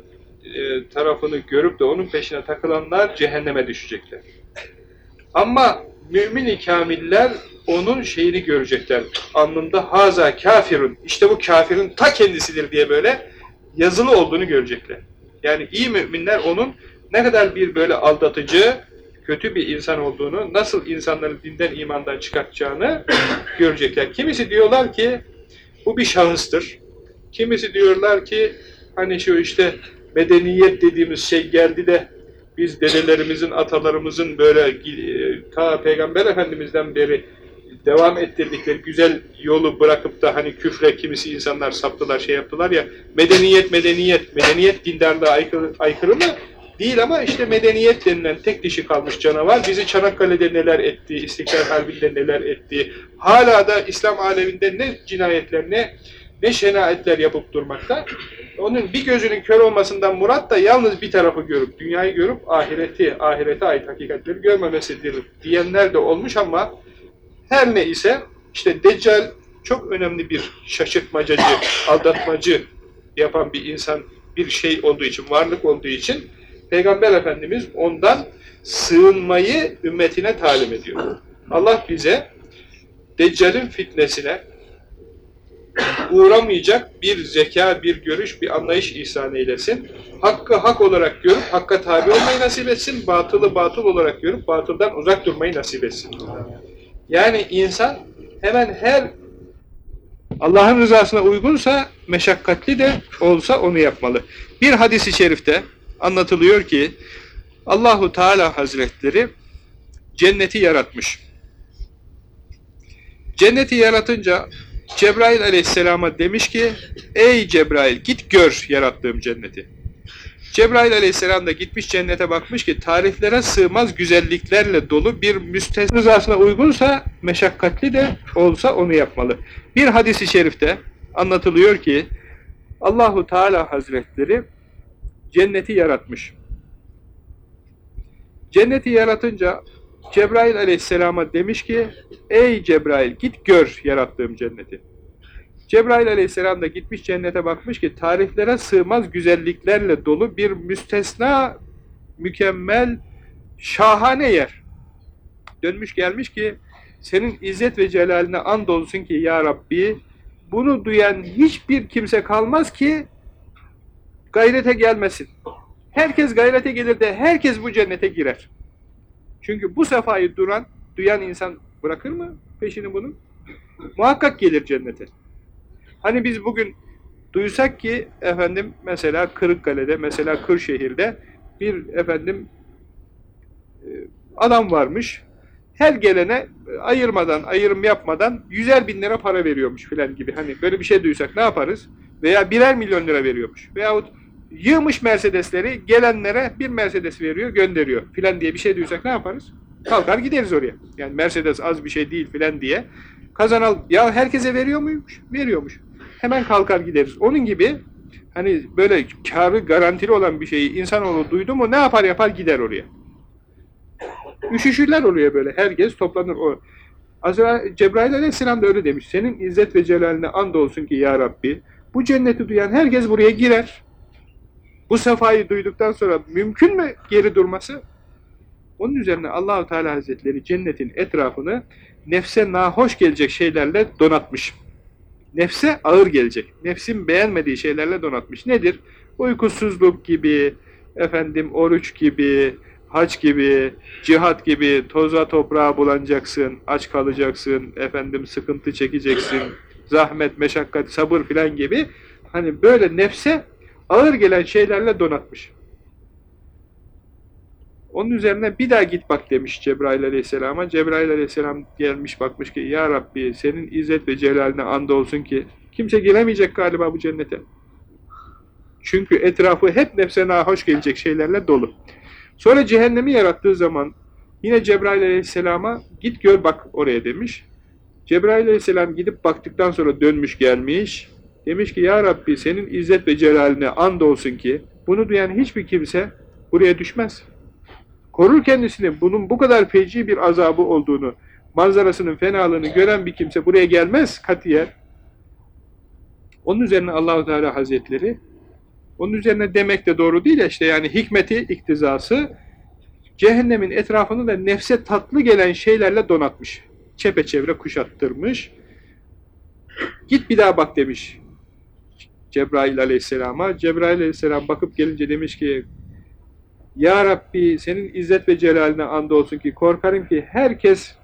e, tarafını görüp de onun peşine takılanlar cehenneme düşecekler. Ama mümin-i kamiller onun şeyini görecekler. Alnında haza kafirun. İşte bu kafirin ta kendisidir diye böyle yazılı olduğunu görecekler. Yani iyi müminler onun ne kadar bir böyle aldatıcı, kötü bir insan olduğunu, nasıl insanları dinden imandan çıkartacağını *coughs* görecekler. Kimisi diyorlar ki bu bir şahıstır. Kimisi diyorlar ki hani şu işte medeniyet dediğimiz şey geldi de biz dedelerimizin, atalarımızın böyle ta Peygamber Efendimiz'den beri devam ettirdikleri güzel yolu bırakıp da hani küfre kimisi insanlar saptılar, şey yaptılar ya, medeniyet, medeniyet, medeniyet dindarlığa aykırı, aykırı mı? Değil ama işte medeniyet denilen tek dişi kalmış canavar bizi Çanakkale'de neler etti, İstiklal Harbi'nde neler etti, hala da İslam aleminde ne cinayetler, ne, ne şenaetler yapıp durmakta. Onun bir gözünün kör olmasından murat da yalnız bir tarafı görüp, dünyayı görüp ahireti, ahirete ait hakikatleri görmemesidir diyenler de olmuş ama her ne ise işte Deccal çok önemli bir şaşırtmacacı, aldatmacı yapan bir insan, bir şey olduğu için, varlık olduğu için Peygamber Efendimiz ondan sığınmayı ümmetine talim ediyor. Allah bize Deccal'in fitnesine uğramayacak bir zeka, bir görüş, bir anlayış ihsan eylesin. Hakkı hak olarak görüp hakka tabi olmayı nasip etsin. Batılı batıl olarak görüp batıldan uzak durmayı nasip etsin. Yani insan hemen her Allah'ın rızasına uygunsa, meşakkatli de olsa onu yapmalı. Bir hadisi şerifte anlatılıyor ki Allahu Teala Hazretleri cenneti yaratmış. Cenneti yaratınca Cebrail aleyhisselama demiş ki ey Cebrail git gör yarattığım cenneti. Cebrail aleyhisselam da gitmiş cennete bakmış ki tariflere sığmaz güzelliklerle dolu bir müstesna rızasına uygunsa meşakkatli de olsa onu yapmalı. Bir hadisi şerifte anlatılıyor ki Allahu Teala Hazretleri cenneti yaratmış. Cenneti yaratınca Cebrail aleyhisselama demiş ki ey Cebrail git gör yarattığım cenneti. Cebrail aleyhisselam da gitmiş cennete bakmış ki tariflere sığmaz güzelliklerle dolu bir müstesna, mükemmel, şahane yer. Dönmüş gelmiş ki senin izzet ve celaline andolsun ki ya Rabbi bunu duyan hiçbir kimse kalmaz ki gayrete gelmesin. Herkes gayrete gelir de herkes bu cennete girer. Çünkü bu sefayı duran, duyan insan bırakır mı peşini bunun? Muhakkak gelir cennete. Hani biz bugün duysak ki efendim mesela Kırıkkale'de, mesela Kırşehir'de bir efendim e, adam varmış. Her gelene ayırmadan, ayrım yapmadan yüzer bin lira para veriyormuş filan gibi. Hani böyle bir şey duysak ne yaparız? Veya birer milyon lira veriyormuş. Veyahut yığmış Mercedesleri gelenlere bir Mercedes veriyor, gönderiyor filan diye bir şey duysak ne yaparız? Kalkar gideriz oraya. Yani Mercedes az bir şey değil filan diye. Kazanal, ya herkese veriyor muymuş? Veriyormuş. Hemen kalkar gideriz. Onun gibi hani böyle karı garantili olan bir şeyi insanoğlu duydu mu ne yapar yapar gider oraya. Üşüşürler oraya böyle. Herkes toplanır. O. Azra Cebrail aleyhisselam da öyle demiş. Senin izzet ve celaline and olsun ki ya Rabbi bu cenneti duyan herkes buraya girer. Bu sefayı duyduktan sonra mümkün mü geri durması? Onun üzerine Allahu Teala Hazretleri cennetin etrafını nefse nahoş gelecek şeylerle donatmış. Nefse ağır gelecek. Nefsin beğenmediği şeylerle donatmış. Nedir? Uykusuzluk gibi, efendim oruç gibi, hac gibi, cihat gibi toza toprağa bulanacaksın, aç kalacaksın, efendim sıkıntı çekeceksin, zahmet, meşakkat, sabır filan gibi hani böyle nefse ağır gelen şeylerle donatmış. Onun üzerine bir daha git bak demiş Cebrail aleyhisselama. Cebrail aleyhisselam gelmiş bakmış ki Ya Rabbi senin izzet ve celaline andolsun ki kimse giremeyecek galiba bu cennete. Çünkü etrafı hep nefse nahoş gelecek şeylerle dolu. Sonra cehennemi yarattığı zaman yine Cebrail aleyhisselama git gör bak oraya demiş. Cebrail aleyhisselam gidip baktıktan sonra dönmüş gelmiş. Demiş ki ya Rabbi senin izzet ve celaline andolsun ki bunu duyan hiçbir kimse buraya düşmez. Korur kendisini bunun bu kadar feci bir azabı olduğunu, manzarasının fenalığını gören bir kimse buraya gelmez katiyen. Onun üzerine Allahu Teala Hazretleri onun üzerine demek de doğru değil işte yani hikmeti, iktizası cehennemin etrafını da nefse tatlı gelen şeylerle donatmış. Çepeçevre kuşattırmış. Git bir daha bak demiş Cebrail aleyhisselama. Cebrail aleyhisselam bakıp gelince demiş ki Ya Rabbi senin izzet ve celaline andolsun ki korkarım ki herkes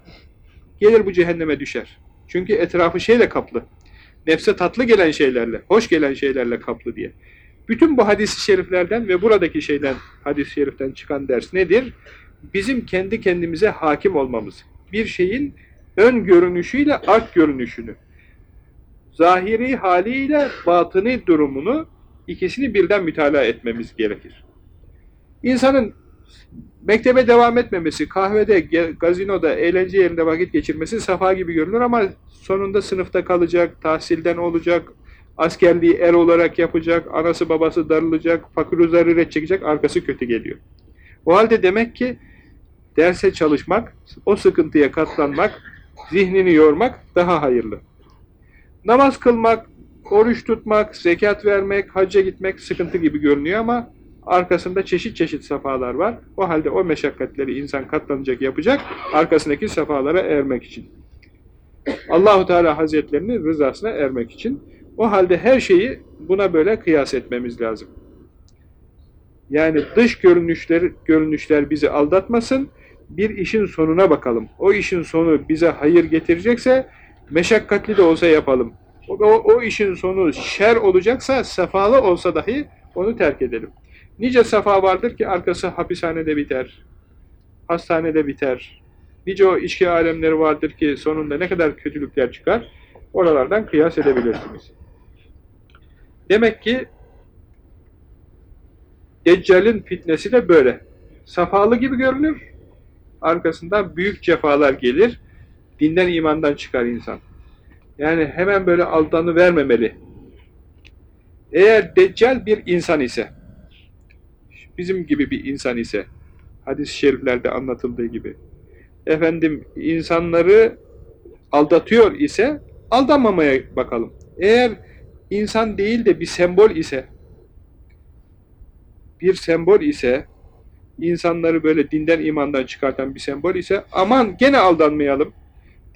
gelir bu cehenneme düşer. Çünkü etrafı şeyle kaplı. Nefse tatlı gelen şeylerle, hoş gelen şeylerle kaplı diye. Bütün bu hadis-i şeriflerden ve buradaki şeyden, hadis-i şeriften çıkan ders nedir? Bizim kendi kendimize hakim olmamız. Bir şeyin ön görünüşüyle art görünüşünü, zahiri haliyle batını durumunu ikisini birden mütalaa etmemiz gerekir. İnsanın mektebe devam etmemesi, kahvede, gazinoda, eğlence yerinde vakit geçirmesi safa gibi görünür ama sonunda sınıfta kalacak, tahsilden olacak, askerliği er olarak yapacak, anası babası darılacak, fakir zaruret çekecek, arkası kötü geliyor. O halde demek ki derse çalışmak, o sıkıntıya katlanmak, zihnini yormak daha hayırlı. Namaz kılmak, oruç tutmak, zekat vermek, hacca gitmek sıkıntı gibi görünüyor ama arkasında çeşit çeşit safalar var. O halde o meşakkatleri insan katlanacak, yapacak, arkasındaki safalara ermek için. Allahu Teala Hazretlerinin rızasına ermek için. O halde her şeyi buna böyle kıyas etmemiz lazım. Yani dış görünüşler, görünüşler bizi aldatmasın, bir işin sonuna bakalım. O işin sonu bize hayır getirecekse, meşakkatli de olsa yapalım. O, o, o işin sonu şer olacaksa, sefalı olsa dahi onu terk edelim. Nice sefa vardır ki arkası hapishanede biter, hastanede biter. Nice o içki alemleri vardır ki sonunda ne kadar kötülükler çıkar, oralardan kıyas edebilirsiniz. Demek ki Deccal'in fitnesi de böyle. Safalı gibi görünür, arkasından büyük cefalar gelir, dinden imandan çıkar insan. Yani hemen böyle aldanı vermemeli. Eğer Deccal bir insan ise, bizim gibi bir insan ise, hadis-i şeriflerde anlatıldığı gibi, efendim insanları aldatıyor ise, aldanmamaya bakalım. Eğer insan değil de bir sembol ise, bir sembol ise, insanları böyle dinden imandan çıkartan bir sembol ise, aman gene aldanmayalım.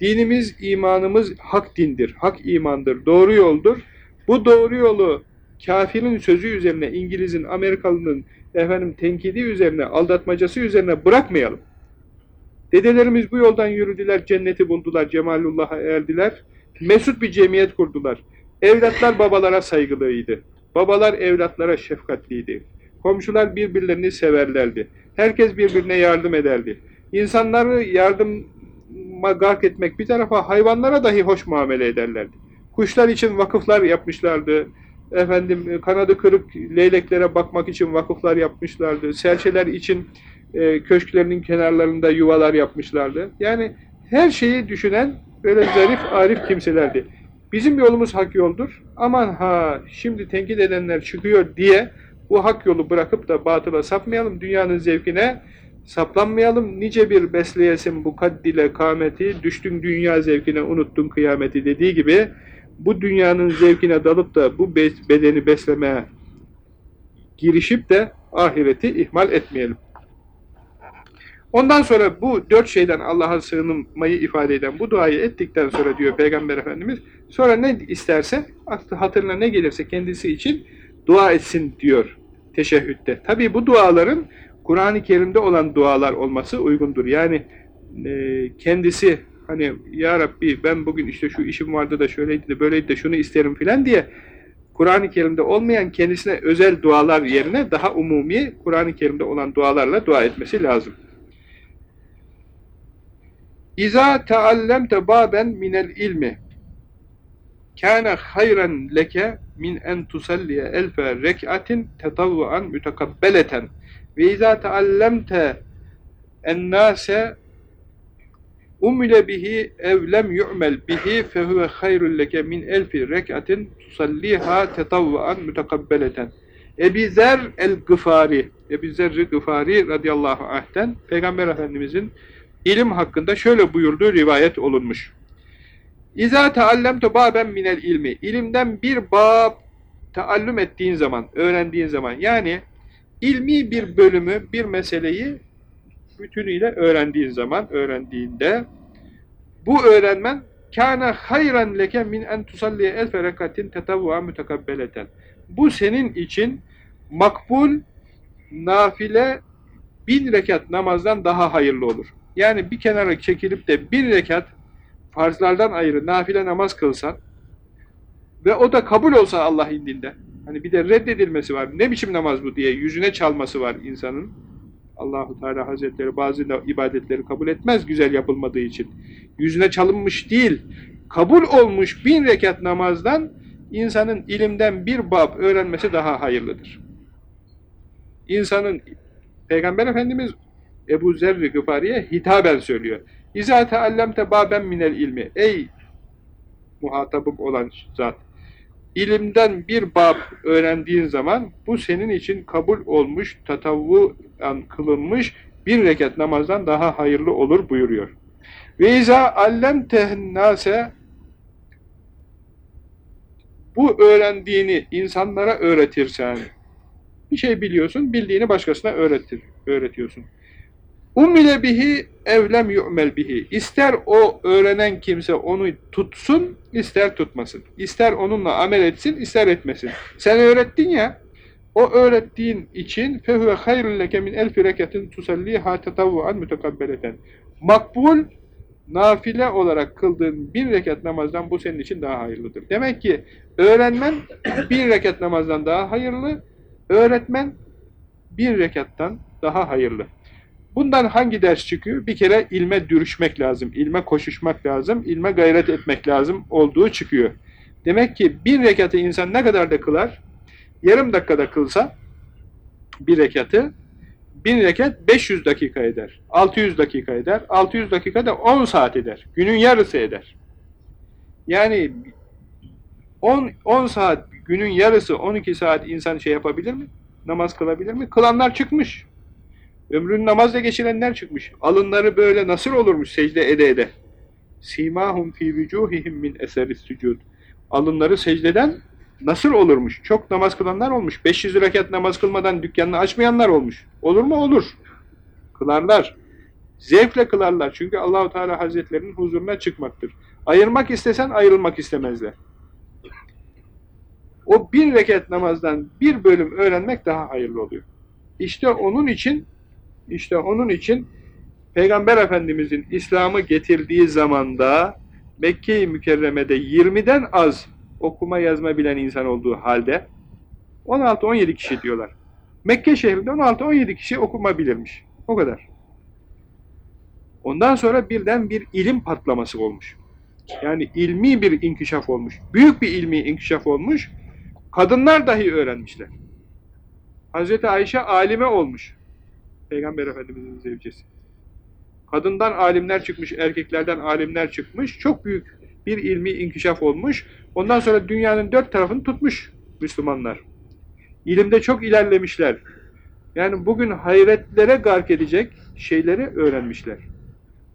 Dinimiz, imanımız hak dindir, hak imandır, doğru yoldur. Bu doğru yolu kafirin sözü üzerine, İngiliz'in, Amerikalı'nın efendim tenkidi üzerine, aldatmacası üzerine bırakmayalım. Dedelerimiz bu yoldan yürüdüler, cenneti buldular, cemalullah'a erdiler. Mesut bir cemiyet kurdular. Evlatlar babalara saygılıydı. Babalar evlatlara şefkatliydi. Komşular birbirlerini severlerdi. Herkes birbirine yardım ederdi. İnsanları yardıma gark etmek bir tarafa hayvanlara dahi hoş muamele ederlerdi. Kuşlar için vakıflar yapmışlardı. Efendim kanadı kırık leyleklere bakmak için vakıflar yapmışlardı. Serçeler için e, köşklerinin kenarlarında yuvalar yapmışlardı. Yani her şeyi düşünen böyle zarif, arif kimselerdi. Bizim yolumuz hak yoldur. Aman ha şimdi tenkit edenler çıkıyor diye bu hak yolu bırakıp da batıla sapmayalım. Dünyanın zevkine saplanmayalım. Nice bir besleyesin bu kaddile kâmeti, düştün dünya zevkine unuttun kıyameti dediği gibi bu dünyanın zevkine dalıp da bu bedeni beslemeye girişip de ahireti ihmal etmeyelim. Ondan sonra bu dört şeyden Allah'a sığınmayı ifade eden bu duayı ettikten sonra diyor Peygamber Efendimiz, sonra ne isterse, hatırına ne gelirse kendisi için dua etsin diyor teşehhütte. Tabi bu duaların Kur'an-ı Kerim'de olan dualar olması uygundur. Yani e, kendisi hani Ya Rabbi ben bugün işte şu işim vardı da şöyleydi de böyleydi de şunu isterim filan diye Kur'an-ı Kerim'de olmayan kendisine özel dualar yerine daha umumi Kur'an-ı Kerim'de olan dualarla dua etmesi lazım. İza teallemte baben minel ilmi kâne hayran leke min en tusalliye elfe rek'atin tetavvuan mütekabbeleten ve izâ teallemte ennâse umile bihi ev lem yu'mel bihi fehuve hayrun leke min elfi rek'atin tusalliha tetavvuan mütekabbeleten Ebi Zer el-Gıfari Ebi Zer-i Gıfari radıyallahu anh'ten Peygamber Efendimizin ilim hakkında şöyle buyurduğu rivayet olunmuş. İza teallemtu baben minel ilmi. İlimden bir bab taallüm ettiğin zaman, öğrendiğin zaman yani ilmi bir bölümü, bir meseleyi bütünüyle öğrendiğin zaman, öğrendiğinde bu öğrenmen kana hayran leke min en tusalliye elfe rekatin tetavvua mütekabbeleten. Bu senin için makbul, nafile bin rekat namazdan daha hayırlı olur. Yani bir kenara çekilip de bir rekat farzlardan ayrı nafile namaz kılsan ve o da kabul olsa Allah indinde. Hani bir de reddedilmesi var. Ne biçim namaz bu diye yüzüne çalması var insanın. Allahu Teala Hazretleri bazı ibadetleri kabul etmez güzel yapılmadığı için. Yüzüne çalınmış değil, kabul olmuş bin rekat namazdan insanın ilimden bir bab öğrenmesi daha hayırlıdır. İnsanın, Peygamber Efendimiz Ebu Zerri Gıfari'ye hitaben söylüyor. İzâ teallemte baben minel ilmi. Ey muhatabım olan zat! İlimden bir bab öğrendiğin zaman bu senin için kabul olmuş, tatavvu kılınmış bir rekat namazdan daha hayırlı olur buyuruyor. Ve izâ allemtehennâse bu öğrendiğini insanlara öğretirsen bir şey biliyorsun, bildiğini başkasına öğretir, öğretiyorsun. Ummile bihi evlem yu'mel bihi. İster o öğrenen kimse onu tutsun, ister tutmasın. İster onunla amel etsin, ister etmesin. Sen öğrettin ya, o öğrettiğin için fehuve hayrun leke min elfi reketin tusalliha tetavvuan mütekabbeleten. Makbul, nafile olarak kıldığın bir rekat namazdan bu senin için daha hayırlıdır. Demek ki öğrenmen bir rekat namazdan daha hayırlı, öğretmen bir rekattan daha hayırlı. Bundan hangi ders çıkıyor? Bir kere ilme dürüşmek lazım, ilme koşuşmak lazım, ilme gayret etmek lazım olduğu çıkıyor. Demek ki bir rekatı insan ne kadar da kılar? Yarım dakikada kılsa bir rekatı, bin rekat 500 dakika eder, 600 dakika eder, 600 dakikada 10 saat eder, günün yarısı eder. Yani 10, 10 saat, günün yarısı 12 saat insan şey yapabilir mi? Namaz kılabilir mi? Kılanlar çıkmış. Ömrünü namazla geçirenler çıkmış. Alınları böyle nasıl olurmuş secde ede ede. Simahum fi vücuhihim min eseris sucud. Alınları secdeden nasıl olurmuş? Çok namaz kılanlar olmuş. 500 rekat namaz kılmadan dükkanını açmayanlar olmuş. Olur mu? Olur. Kılarlar. Zevkle kılarlar. Çünkü Allahu Teala Hazretlerinin huzuruna çıkmaktır. Ayırmak istesen ayrılmak istemezler. O bir rekat namazdan bir bölüm öğrenmek daha hayırlı oluyor. İşte onun için işte onun için Peygamber Efendimizin İslam'ı getirdiği zamanda Mekke-i Mükerreme'de 20'den az okuma yazma bilen insan olduğu halde 16-17 kişi diyorlar. Mekke şehrinde 16-17 kişi okuma bilirmiş. O kadar. Ondan sonra birden bir ilim patlaması olmuş. Yani ilmi bir inkişaf olmuş. Büyük bir ilmi inkişaf olmuş. Kadınlar dahi öğrenmişler. Hazreti Ayşe alime olmuş. Peygamber Efendimiz'in zevcesi. Kadından alimler çıkmış, erkeklerden alimler çıkmış. Çok büyük bir ilmi inkişaf olmuş. Ondan sonra dünyanın dört tarafını tutmuş Müslümanlar. İlimde çok ilerlemişler. Yani bugün hayretlere gark edecek şeyleri öğrenmişler.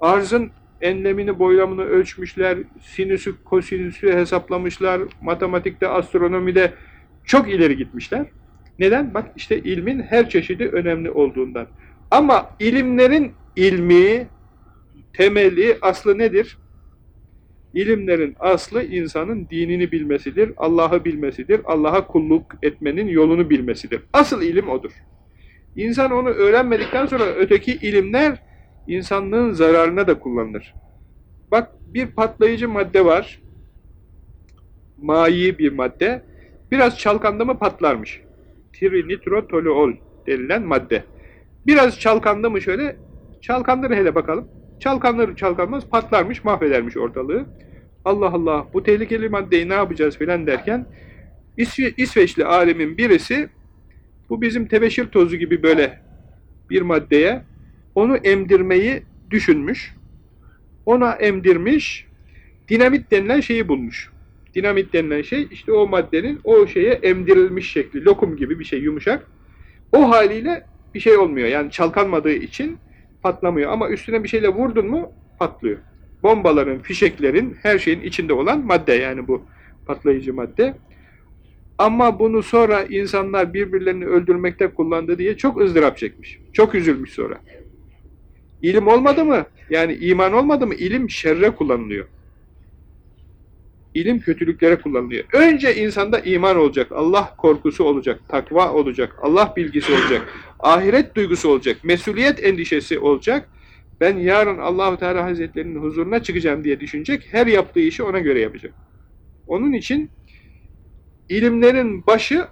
Arzın enlemini, boylamını ölçmüşler, sinüsü, kosinüsü hesaplamışlar, matematikte, astronomide çok ileri gitmişler. Neden? Bak işte ilmin her çeşidi önemli olduğundan. Ama ilimlerin ilmi, temeli, aslı nedir? İlimlerin aslı insanın dinini bilmesidir, Allah'ı bilmesidir, Allah'a kulluk etmenin yolunu bilmesidir. Asıl ilim odur. İnsan onu öğrenmedikten sonra öteki ilimler insanlığın zararına da kullanılır. Bak bir patlayıcı madde var, mayi bir madde, biraz çalkandı mı patlarmış. Trinitrotoluol denilen madde. Biraz çalkandı mı şöyle, çalkandır hele bakalım. Çalkandır çalkanmaz patlarmış, mahvedermiş ortalığı. Allah Allah bu tehlikeli maddeyi ne yapacağız filan derken İsve İsveçli alemin birisi bu bizim tebeşir tozu gibi böyle bir maddeye onu emdirmeyi düşünmüş. Ona emdirmiş, dinamit denilen şeyi bulmuş. Dinamit denilen şey işte o maddenin o şeye emdirilmiş şekli, lokum gibi bir şey yumuşak. O haliyle bir şey olmuyor. Yani çalkanmadığı için patlamıyor. Ama üstüne bir şeyle vurdun mu patlıyor. Bombaların, fişeklerin, her şeyin içinde olan madde yani bu patlayıcı madde. Ama bunu sonra insanlar birbirlerini öldürmekte kullandı diye çok ızdırap çekmiş. Çok üzülmüş sonra. İlim olmadı mı? Yani iman olmadı mı? İlim şerre kullanılıyor. İlim kötülüklere kullanılıyor. Önce insanda iman olacak, Allah korkusu olacak, takva olacak, Allah bilgisi olacak, ahiret duygusu olacak, mesuliyet endişesi olacak. Ben yarın Allahu Teala Hazretlerinin huzuruna çıkacağım diye düşünecek. Her yaptığı işi ona göre yapacak. Onun için ilimlerin başı,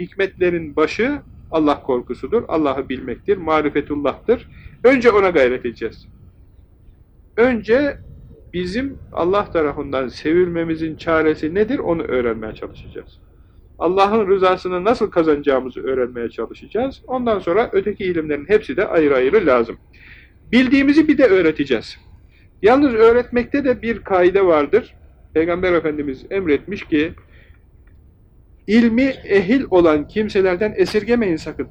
hikmetlerin başı Allah korkusudur, Allah'ı bilmektir, marifetullah'tır. Önce ona gayret edeceğiz. Önce bizim Allah tarafından sevilmemizin çaresi nedir onu öğrenmeye çalışacağız. Allah'ın rızasını nasıl kazanacağımızı öğrenmeye çalışacağız. Ondan sonra öteki ilimlerin hepsi de ayrı ayrı lazım. Bildiğimizi bir de öğreteceğiz. Yalnız öğretmekte de bir kaide vardır. Peygamber Efendimiz emretmiş ki ilmi ehil olan kimselerden esirgemeyin sakın.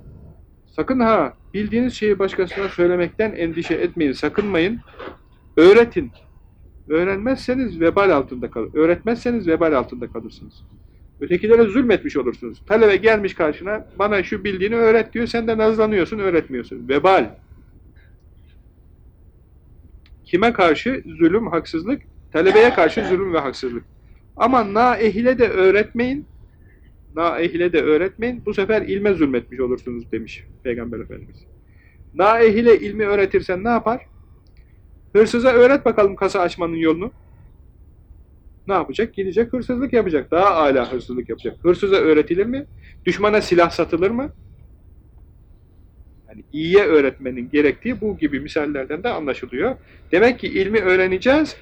Sakın ha bildiğiniz şeyi başkasına söylemekten endişe etmeyin, sakınmayın. Öğretin. Öğrenmezseniz vebal altında kalır. Öğretmezseniz vebal altında kalırsınız. Ötekilere zulmetmiş olursunuz. Talebe gelmiş karşına, bana şu bildiğini öğret diyor, sen de nazlanıyorsun, öğretmiyorsun. Vebal. Kime karşı? Zulüm, haksızlık. Talebeye karşı zulüm ve haksızlık. Ama naehile de öğretmeyin. Naehile de öğretmeyin. Bu sefer ilme zulmetmiş olursunuz demiş Peygamber Efendimiz. Naehile ilmi öğretirsen ne yapar? Hırsıza öğret bakalım kasa açmanın yolunu. Ne yapacak? Gidecek hırsızlık yapacak. Daha âlâ hırsızlık yapacak. Hırsıza öğretilir mi? Düşmana silah satılır mı? Yani iyiye öğretmenin gerektiği bu gibi misallerden de anlaşılıyor. Demek ki ilmi öğreneceğiz,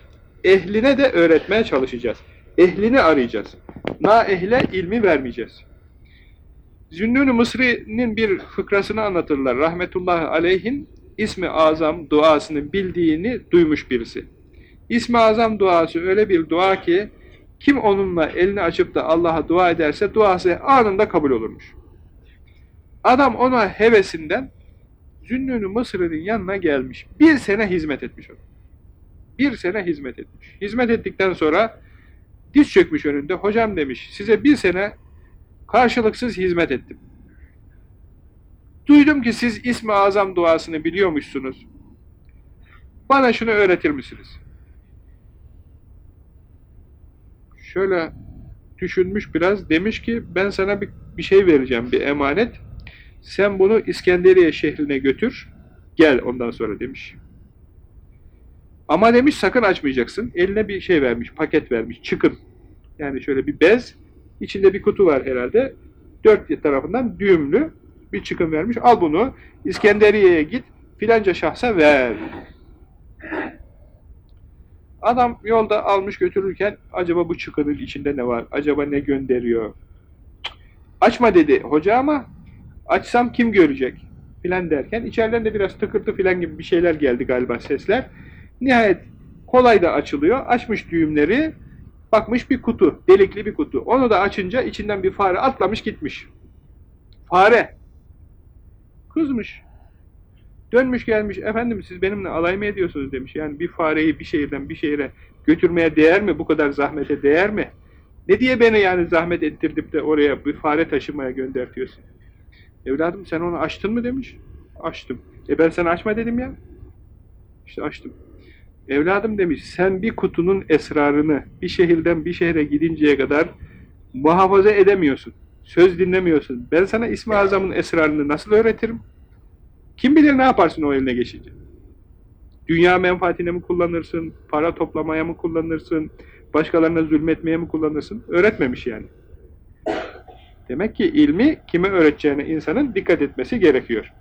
ehline de öğretmeye çalışacağız. Ehlini arayacağız. Na ehle ilmi vermeyeceğiz. Zünnün-ü Mısri'nin bir fıkrasını anlatırlar. Rahmetullahi aleyhin ismi azam duasını bildiğini duymuş birisi. İsmi azam duası öyle bir dua ki kim onunla elini açıp da Allah'a dua ederse duası anında kabul olurmuş. Adam ona hevesinden Zünnün-ü Mısır'ın yanına gelmiş. Bir sene hizmet etmiş ona. Bir sene hizmet etmiş. Hizmet ettikten sonra diz çökmüş önünde. Hocam demiş size bir sene karşılıksız hizmet ettim. Duydum ki siz İsmi Azam duasını biliyormuşsunuz. Bana şunu öğretir misiniz? Şöyle düşünmüş biraz. Demiş ki ben sana bir, bir şey vereceğim, bir emanet. Sen bunu İskenderiye şehrine götür. Gel ondan sonra demiş. Ama demiş sakın açmayacaksın. Eline bir şey vermiş, paket vermiş. Çıkın. Yani şöyle bir bez. içinde bir kutu var herhalde. Dört tarafından düğümlü bir çıkın vermiş. Al bunu İskenderiye'ye git. Filanca şahsa ver. Adam yolda almış götürürken acaba bu çıkının içinde ne var? Acaba ne gönderiyor? Açma dedi hoca ama açsam kim görecek? Filan derken içeriden de biraz tıkırtı filan gibi bir şeyler geldi galiba sesler. Nihayet kolay da açılıyor. Açmış düğümleri. Bakmış bir kutu. Delikli bir kutu. Onu da açınca içinden bir fare atlamış gitmiş. Fare. Kızmış. Dönmüş gelmiş, efendim siz benimle alay mı ediyorsunuz demiş. Yani bir fareyi bir şehirden bir şehire götürmeye değer mi? Bu kadar zahmete değer mi? Ne diye beni yani zahmet ettirip de oraya bir fare taşımaya göndertiyorsun? Evladım sen onu açtın mı demiş. Açtım. E ben sana açma dedim ya. İşte açtım. Evladım demiş sen bir kutunun esrarını bir şehirden bir şehre gidinceye kadar muhafaza edemiyorsun. Söz dinlemiyorsun. Ben sana İsmi Azam'ın esrarını nasıl öğretirim? Kim bilir ne yaparsın o eline geçince? Dünya menfaatine mi kullanırsın, para toplamaya mı kullanırsın, başkalarına zulmetmeye mi kullanırsın? Öğretmemiş yani. Demek ki ilmi kime öğreteceğine insanın dikkat etmesi gerekiyor.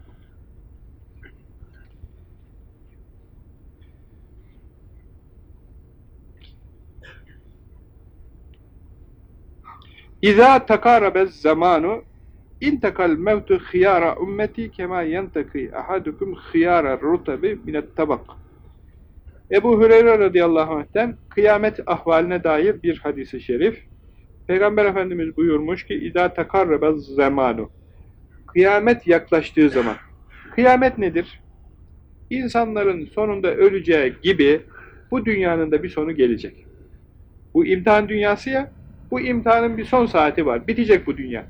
İza takarabez zamanu intakal mevtu khiyara ümmeti kema yentaki ahadukum khiyara rutabi minet tabak. Ebu Hureyre radıyallahu anh'ten kıyamet ahvaline dair bir hadisi şerif. Peygamber Efendimiz buyurmuş ki İza takarrabez zamanu. Kıyamet yaklaştığı zaman. Kıyamet nedir? İnsanların sonunda öleceği gibi bu dünyanın da bir sonu gelecek. Bu imtihan dünyası ya, bu imtihanın bir son saati var. Bitecek bu dünya.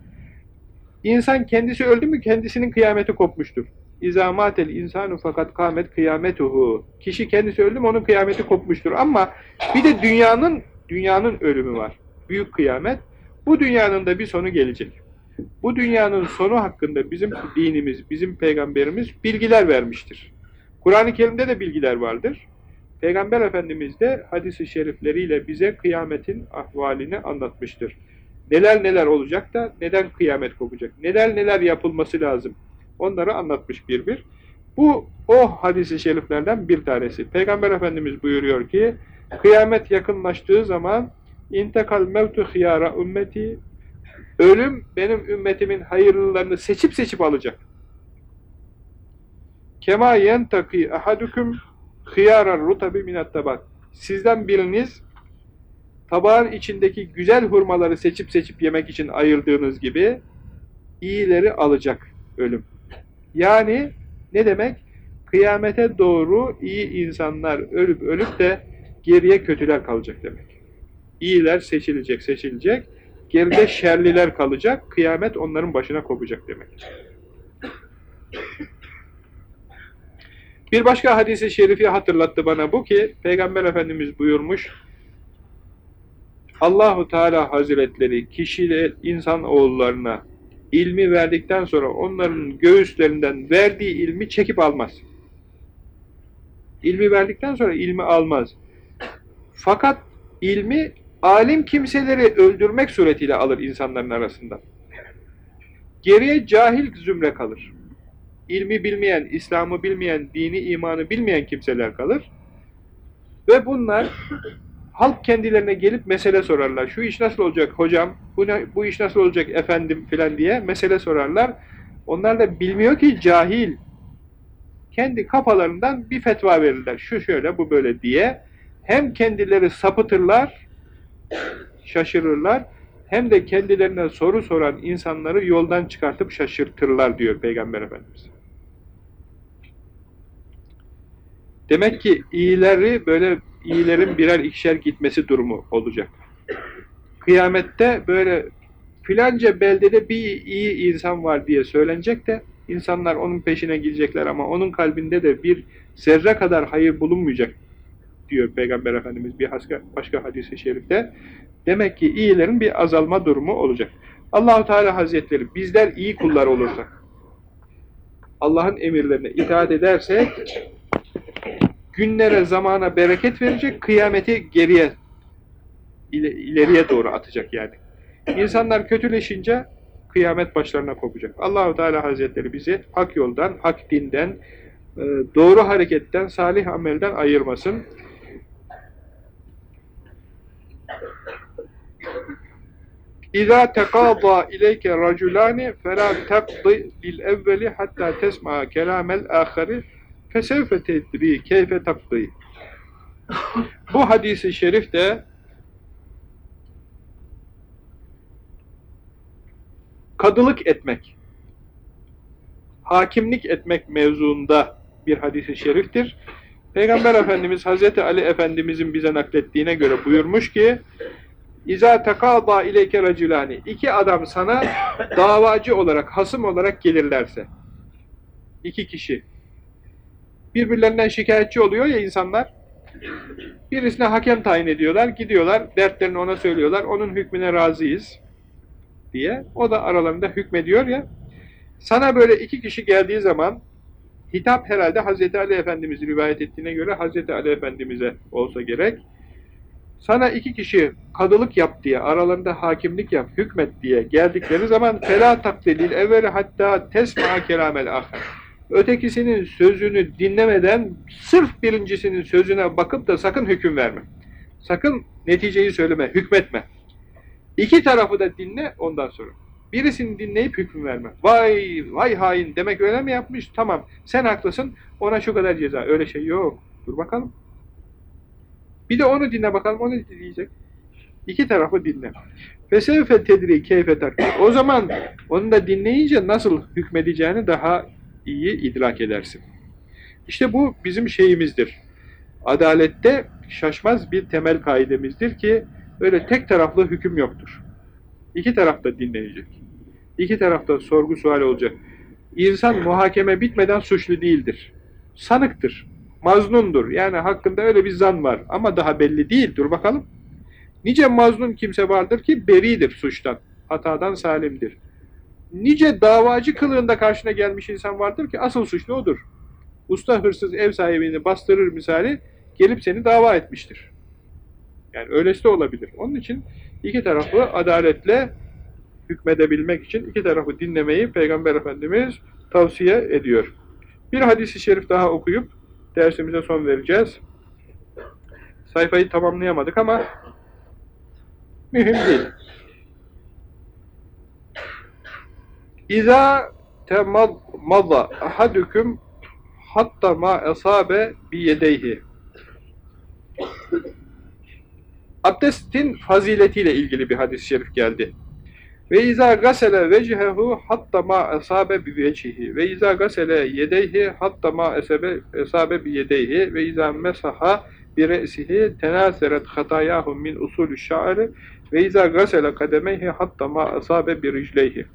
İnsan kendisi öldü mü kendisinin kıyameti kopmuştur. İzamatel insanu fakat kâmet kıyametuhu. Kişi kendisi öldü mü onun kıyameti kopmuştur. Ama bir de dünyanın dünyanın ölümü var. Büyük kıyamet. Bu dünyanın da bir sonu gelecek. Bu dünyanın sonu hakkında bizim dinimiz, bizim peygamberimiz bilgiler vermiştir. Kur'an-ı Kerim'de de bilgiler vardır. Peygamber Efendimiz de hadisi şerifleriyle bize kıyametin ahvalini anlatmıştır. neler neler olacak da neden kıyamet kopacak, neler neler yapılması lazım. Onları anlatmış bir bir. Bu o hadisi şeriflerden bir tanesi. Peygamber Efendimiz buyuruyor ki kıyamet yakınlaştığı zaman intekal mevtu hiyara ümmeti ölüm benim ümmetimin hayırlılarını seçip seçip alacak. Kema yentaki ahadukum hıyarar rutabi minat tabak. Sizden biriniz tabağın içindeki güzel hurmaları seçip seçip yemek için ayırdığınız gibi iyileri alacak ölüm. Yani ne demek? Kıyamete doğru iyi insanlar ölüp ölüp de geriye kötüler kalacak demek. İyiler seçilecek, seçilecek. Geride şerliler kalacak. Kıyamet onların başına kopacak demek. Bir başka hadisi şerifi hatırlattı bana bu ki Peygamber Efendimiz buyurmuş Allahu Teala Hazretleri kişiler insan oğullarına ilmi verdikten sonra onların göğüslerinden verdiği ilmi çekip almaz. İlmi verdikten sonra ilmi almaz. Fakat ilmi alim kimseleri öldürmek suretiyle alır insanların arasından. Geriye cahil zümre kalır. İlmi bilmeyen, İslam'ı bilmeyen, dini, imanı bilmeyen kimseler kalır. Ve bunlar halk kendilerine gelip mesele sorarlar. Şu iş nasıl olacak hocam, bu, ne, bu iş nasıl olacak efendim filan diye mesele sorarlar. Onlar da bilmiyor ki cahil. Kendi kafalarından bir fetva verirler. Şu şöyle, bu böyle diye. Hem kendileri sapıtırlar, şaşırırlar, hem de kendilerine soru soran insanları yoldan çıkartıp şaşırtırlar diyor Peygamber Efendimiz. Demek ki iyileri böyle iyilerin birer ikişer gitmesi durumu olacak. Kıyamette böyle filanca beldede bir iyi insan var diye söylenecek de insanlar onun peşine gidecekler ama onun kalbinde de bir zerre kadar hayır bulunmayacak diyor Peygamber Efendimiz bir başka, başka hadisi şerifte. Demek ki iyilerin bir azalma durumu olacak. Allahu Teala Hazretleri bizler iyi kullar olursak, Allah'ın emirlerine itaat edersek günlere, zamana bereket verecek, kıyameti geriye, ileriye doğru atacak yani. İnsanlar kötüleşince kıyamet başlarına kopacak. Allahu Teala Hazretleri bizi hak yoldan, hak dinden, e, doğru hareketten, salih amelden ayırmasın. İza tekâdâ ileyke raculâni felâ teqdi bil evveli hattâ tesma'a kelâmel âkhari fesevfe tedri keyfe takdi. Bu hadisi şerif de kadılık etmek, hakimlik etmek mevzuunda bir hadisi şeriftir. Peygamber Efendimiz Hazreti Ali Efendimizin bize naklettiğine göre buyurmuş ki İza tekada ileyke raculani iki adam sana davacı olarak, hasım olarak gelirlerse iki kişi birbirlerinden şikayetçi oluyor ya insanlar. Birisine hakem tayin ediyorlar, gidiyorlar, dertlerini ona söylüyorlar, onun hükmüne razıyız diye. O da aralarında hükmediyor ya. Sana böyle iki kişi geldiği zaman hitap herhalde Hz. Ali Efendimiz rivayet ettiğine göre Hz. Ali Efendimiz'e olsa gerek. Sana iki kişi kadılık yap diye, aralarında hakimlik yap, hükmet diye geldikleri zaman fela takdidil evveli hatta tesma kelamel ahir ötekisinin sözünü dinlemeden sırf birincisinin sözüne bakıp da sakın hüküm verme. Sakın neticeyi söyleme, hükmetme. İki tarafı da dinle ondan sonra. Birisini dinleyip hüküm verme. Vay, vay hain demek öyle mi yapmış? Tamam, sen haklısın, ona şu kadar ceza. Öyle şey yok. Dur bakalım. Bir de onu dinle bakalım, o diyecek? İki tarafı dinle. Fesevfe tedri keyfe. O zaman onu da dinleyince nasıl hükmedeceğini daha iyi idrak edersin. İşte bu bizim şeyimizdir. Adalette şaşmaz bir temel kaidemizdir ki öyle tek taraflı hüküm yoktur. İki tarafta dinlenecek. İki tarafta sorgu sual olacak. İnsan muhakeme bitmeden suçlu değildir. Sanıktır. Maznundur. Yani hakkında öyle bir zan var. Ama daha belli değil. Dur bakalım. Nice maznun kimse vardır ki beridir suçtan. Hatadan salimdir nice davacı kılığında karşına gelmiş insan vardır ki asıl suçlu odur. Usta hırsız ev sahibini bastırır misali gelip seni dava etmiştir. Yani öylesi de olabilir. Onun için iki tarafı adaletle hükmedebilmek için iki tarafı dinlemeyi Peygamber Efendimiz tavsiye ediyor. Bir hadisi şerif daha okuyup dersimize son vereceğiz. Sayfayı tamamlayamadık ama mühim değil. İza temadda ahadüküm hatta ma esabe bi yedeyhi. Abdestin faziletiyle ilgili bir hadis-i şerif geldi. Ve izâ gasele vecihehu hatta ma esabe bi vecihi ve izâ gasele yedeyhi hatta ma esabe, esabe bi yedeyhi ve izâ mesaha bi re'sihi tenâseret hatayahu min usulü şa'ri ve izâ gasele kademeyhi hatta ma esabe bi ricleyhi.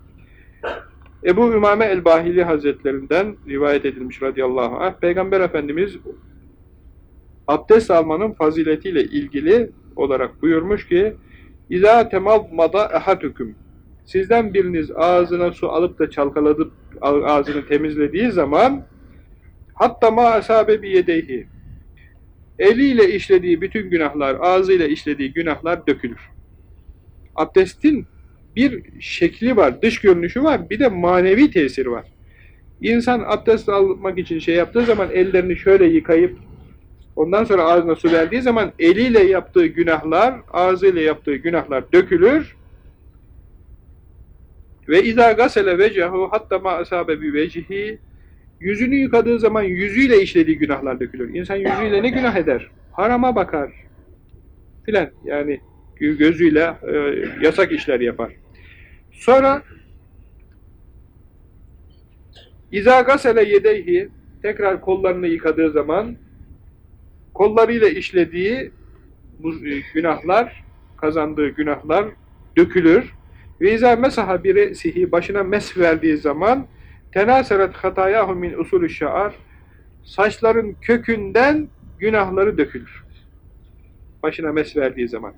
Ebu Ümame el-Bahili Hazretlerinden rivayet edilmiş radıyallahu anh. Peygamber Efendimiz abdest almanın faziletiyle ilgili olarak buyurmuş ki İzâ temavmada ehadüküm Sizden biriniz ağzına su alıp da çalkaladıp ağzını temizlediği zaman hatta ma asabe bi yedeyhi eliyle işlediği bütün günahlar, ağzıyla işlediği günahlar dökülür. Abdestin bir şekli var, dış görünüşü var, bir de manevi tesiri var. İnsan abdest almak için şey yaptığı zaman ellerini şöyle yıkayıp ondan sonra ağzına su verdiği zaman eliyle yaptığı günahlar, ağzıyla yaptığı günahlar dökülür. Ve izâ gasele vecehu hatta ma asabe bi vecihi yüzünü yıkadığı zaman yüzüyle işlediği günahlar dökülür. İnsan yüzüyle ne günah eder? Harama bakar. Filan yani gözüyle e, yasak işler yapar. Sonra İzâ gasele yedeyhi tekrar kollarını yıkadığı zaman kollarıyla işlediği bu e, günahlar, kazandığı günahlar dökülür. Ve izâ mesaha biri sihi başına mes verdiği zaman tenâseret hatayahu min usulü şa'ar saçların kökünden günahları dökülür. Başına mes verdiği zaman.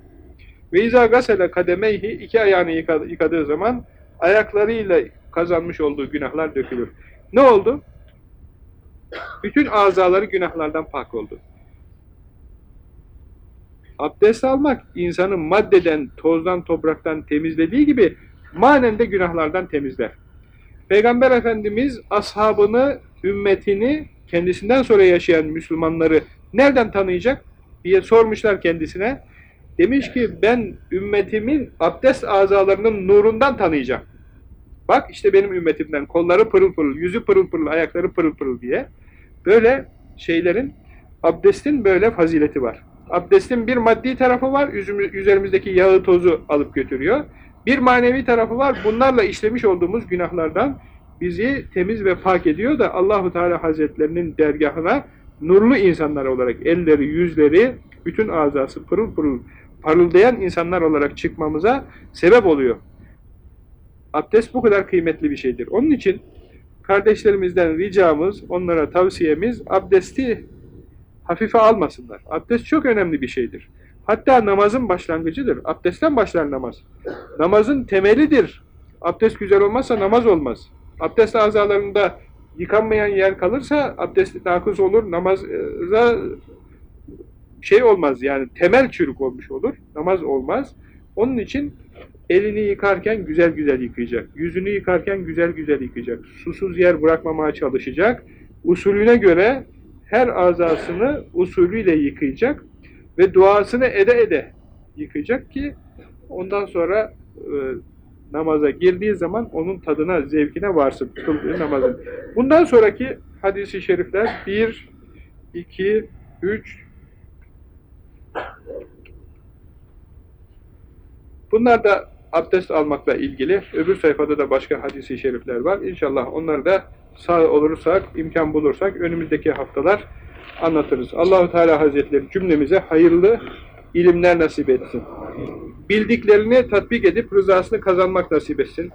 Ve izâ gasele kademeyhi iki ayağını yıkadığı zaman ayaklarıyla kazanmış olduğu günahlar dökülür. Ne oldu? Bütün azaları günahlardan pak oldu. Abdest almak insanı maddeden, tozdan, topraktan temizlediği gibi manen de günahlardan temizler. Peygamber Efendimiz ashabını, ümmetini, kendisinden sonra yaşayan Müslümanları nereden tanıyacak diye sormuşlar kendisine. Demiş ki ben ümmetimin abdest azalarının nurundan tanıyacağım. Bak işte benim ümmetimden kolları pırıl pırıl, yüzü pırıl pırıl, ayakları pırıl pırıl diye. Böyle şeylerin, abdestin böyle fazileti var. Abdestin bir maddi tarafı var, üzerimizdeki yağı tozu alıp götürüyor. Bir manevi tarafı var, bunlarla işlemiş olduğumuz günahlardan bizi temiz ve pak ediyor da Allahu Teala Hazretlerinin dergahına nurlu insanlar olarak elleri, yüzleri, bütün azası pırıl pırıl parıldayan insanlar olarak çıkmamıza sebep oluyor. Abdest bu kadar kıymetli bir şeydir. Onun için kardeşlerimizden ricamız, onlara tavsiyemiz abdesti hafife almasınlar. Abdest çok önemli bir şeydir. Hatta namazın başlangıcıdır. Abdestten başlar namaz. Namazın temelidir. Abdest güzel olmazsa namaz olmaz. Abdest azalarında yıkanmayan yer kalırsa abdest nakız olur, namaza şey olmaz yani temel çürük olmuş olur, namaz olmaz. Onun için elini yıkarken güzel güzel yıkayacak, yüzünü yıkarken güzel güzel yıkayacak, susuz yer bırakmamaya çalışacak, usulüne göre her azasını usulüyle yıkayacak ve duasını ede ede yıkayacak ki ondan sonra e, namaza girdiği zaman onun tadına, zevkine varsın kıldığı namazın. Bundan sonraki hadisi şerifler 1, 2, 3, Bunlar da abdest almakla ilgili. Öbür sayfada da başka hadisi şerifler var. İnşallah onları da sağ olursak, imkan bulursak önümüzdeki haftalar anlatırız. Allahu Teala Hazretleri cümlemize hayırlı ilimler nasip etsin. Bildiklerini tatbik edip rızasını kazanmak nasip etsin.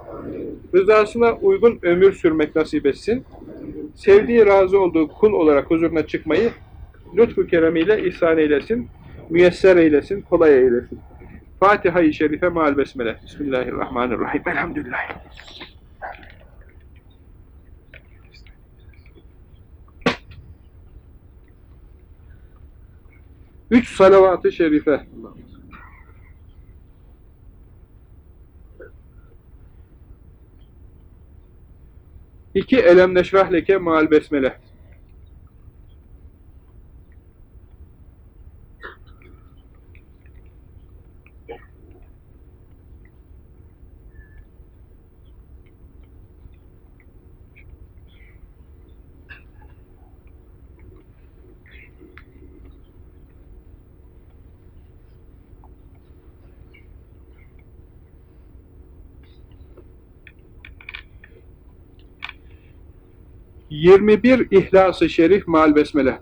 Rızasına uygun ömür sürmek nasip etsin. Sevdiği, razı olduğu kul olarak huzuruna çıkmayı lütfu keremiyle ihsan eylesin müyesser eylesin, kolay eylesin. Fatiha-i Şerife maal besmele. Bismillahirrahmanirrahim. Elhamdülillah. Üç salavat-ı şerife. İki elemleşvah leke maal besmele. 21 İhlas-ı Şerif mal besmele.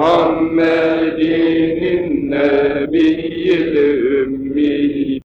Muhammed'in nebiyyi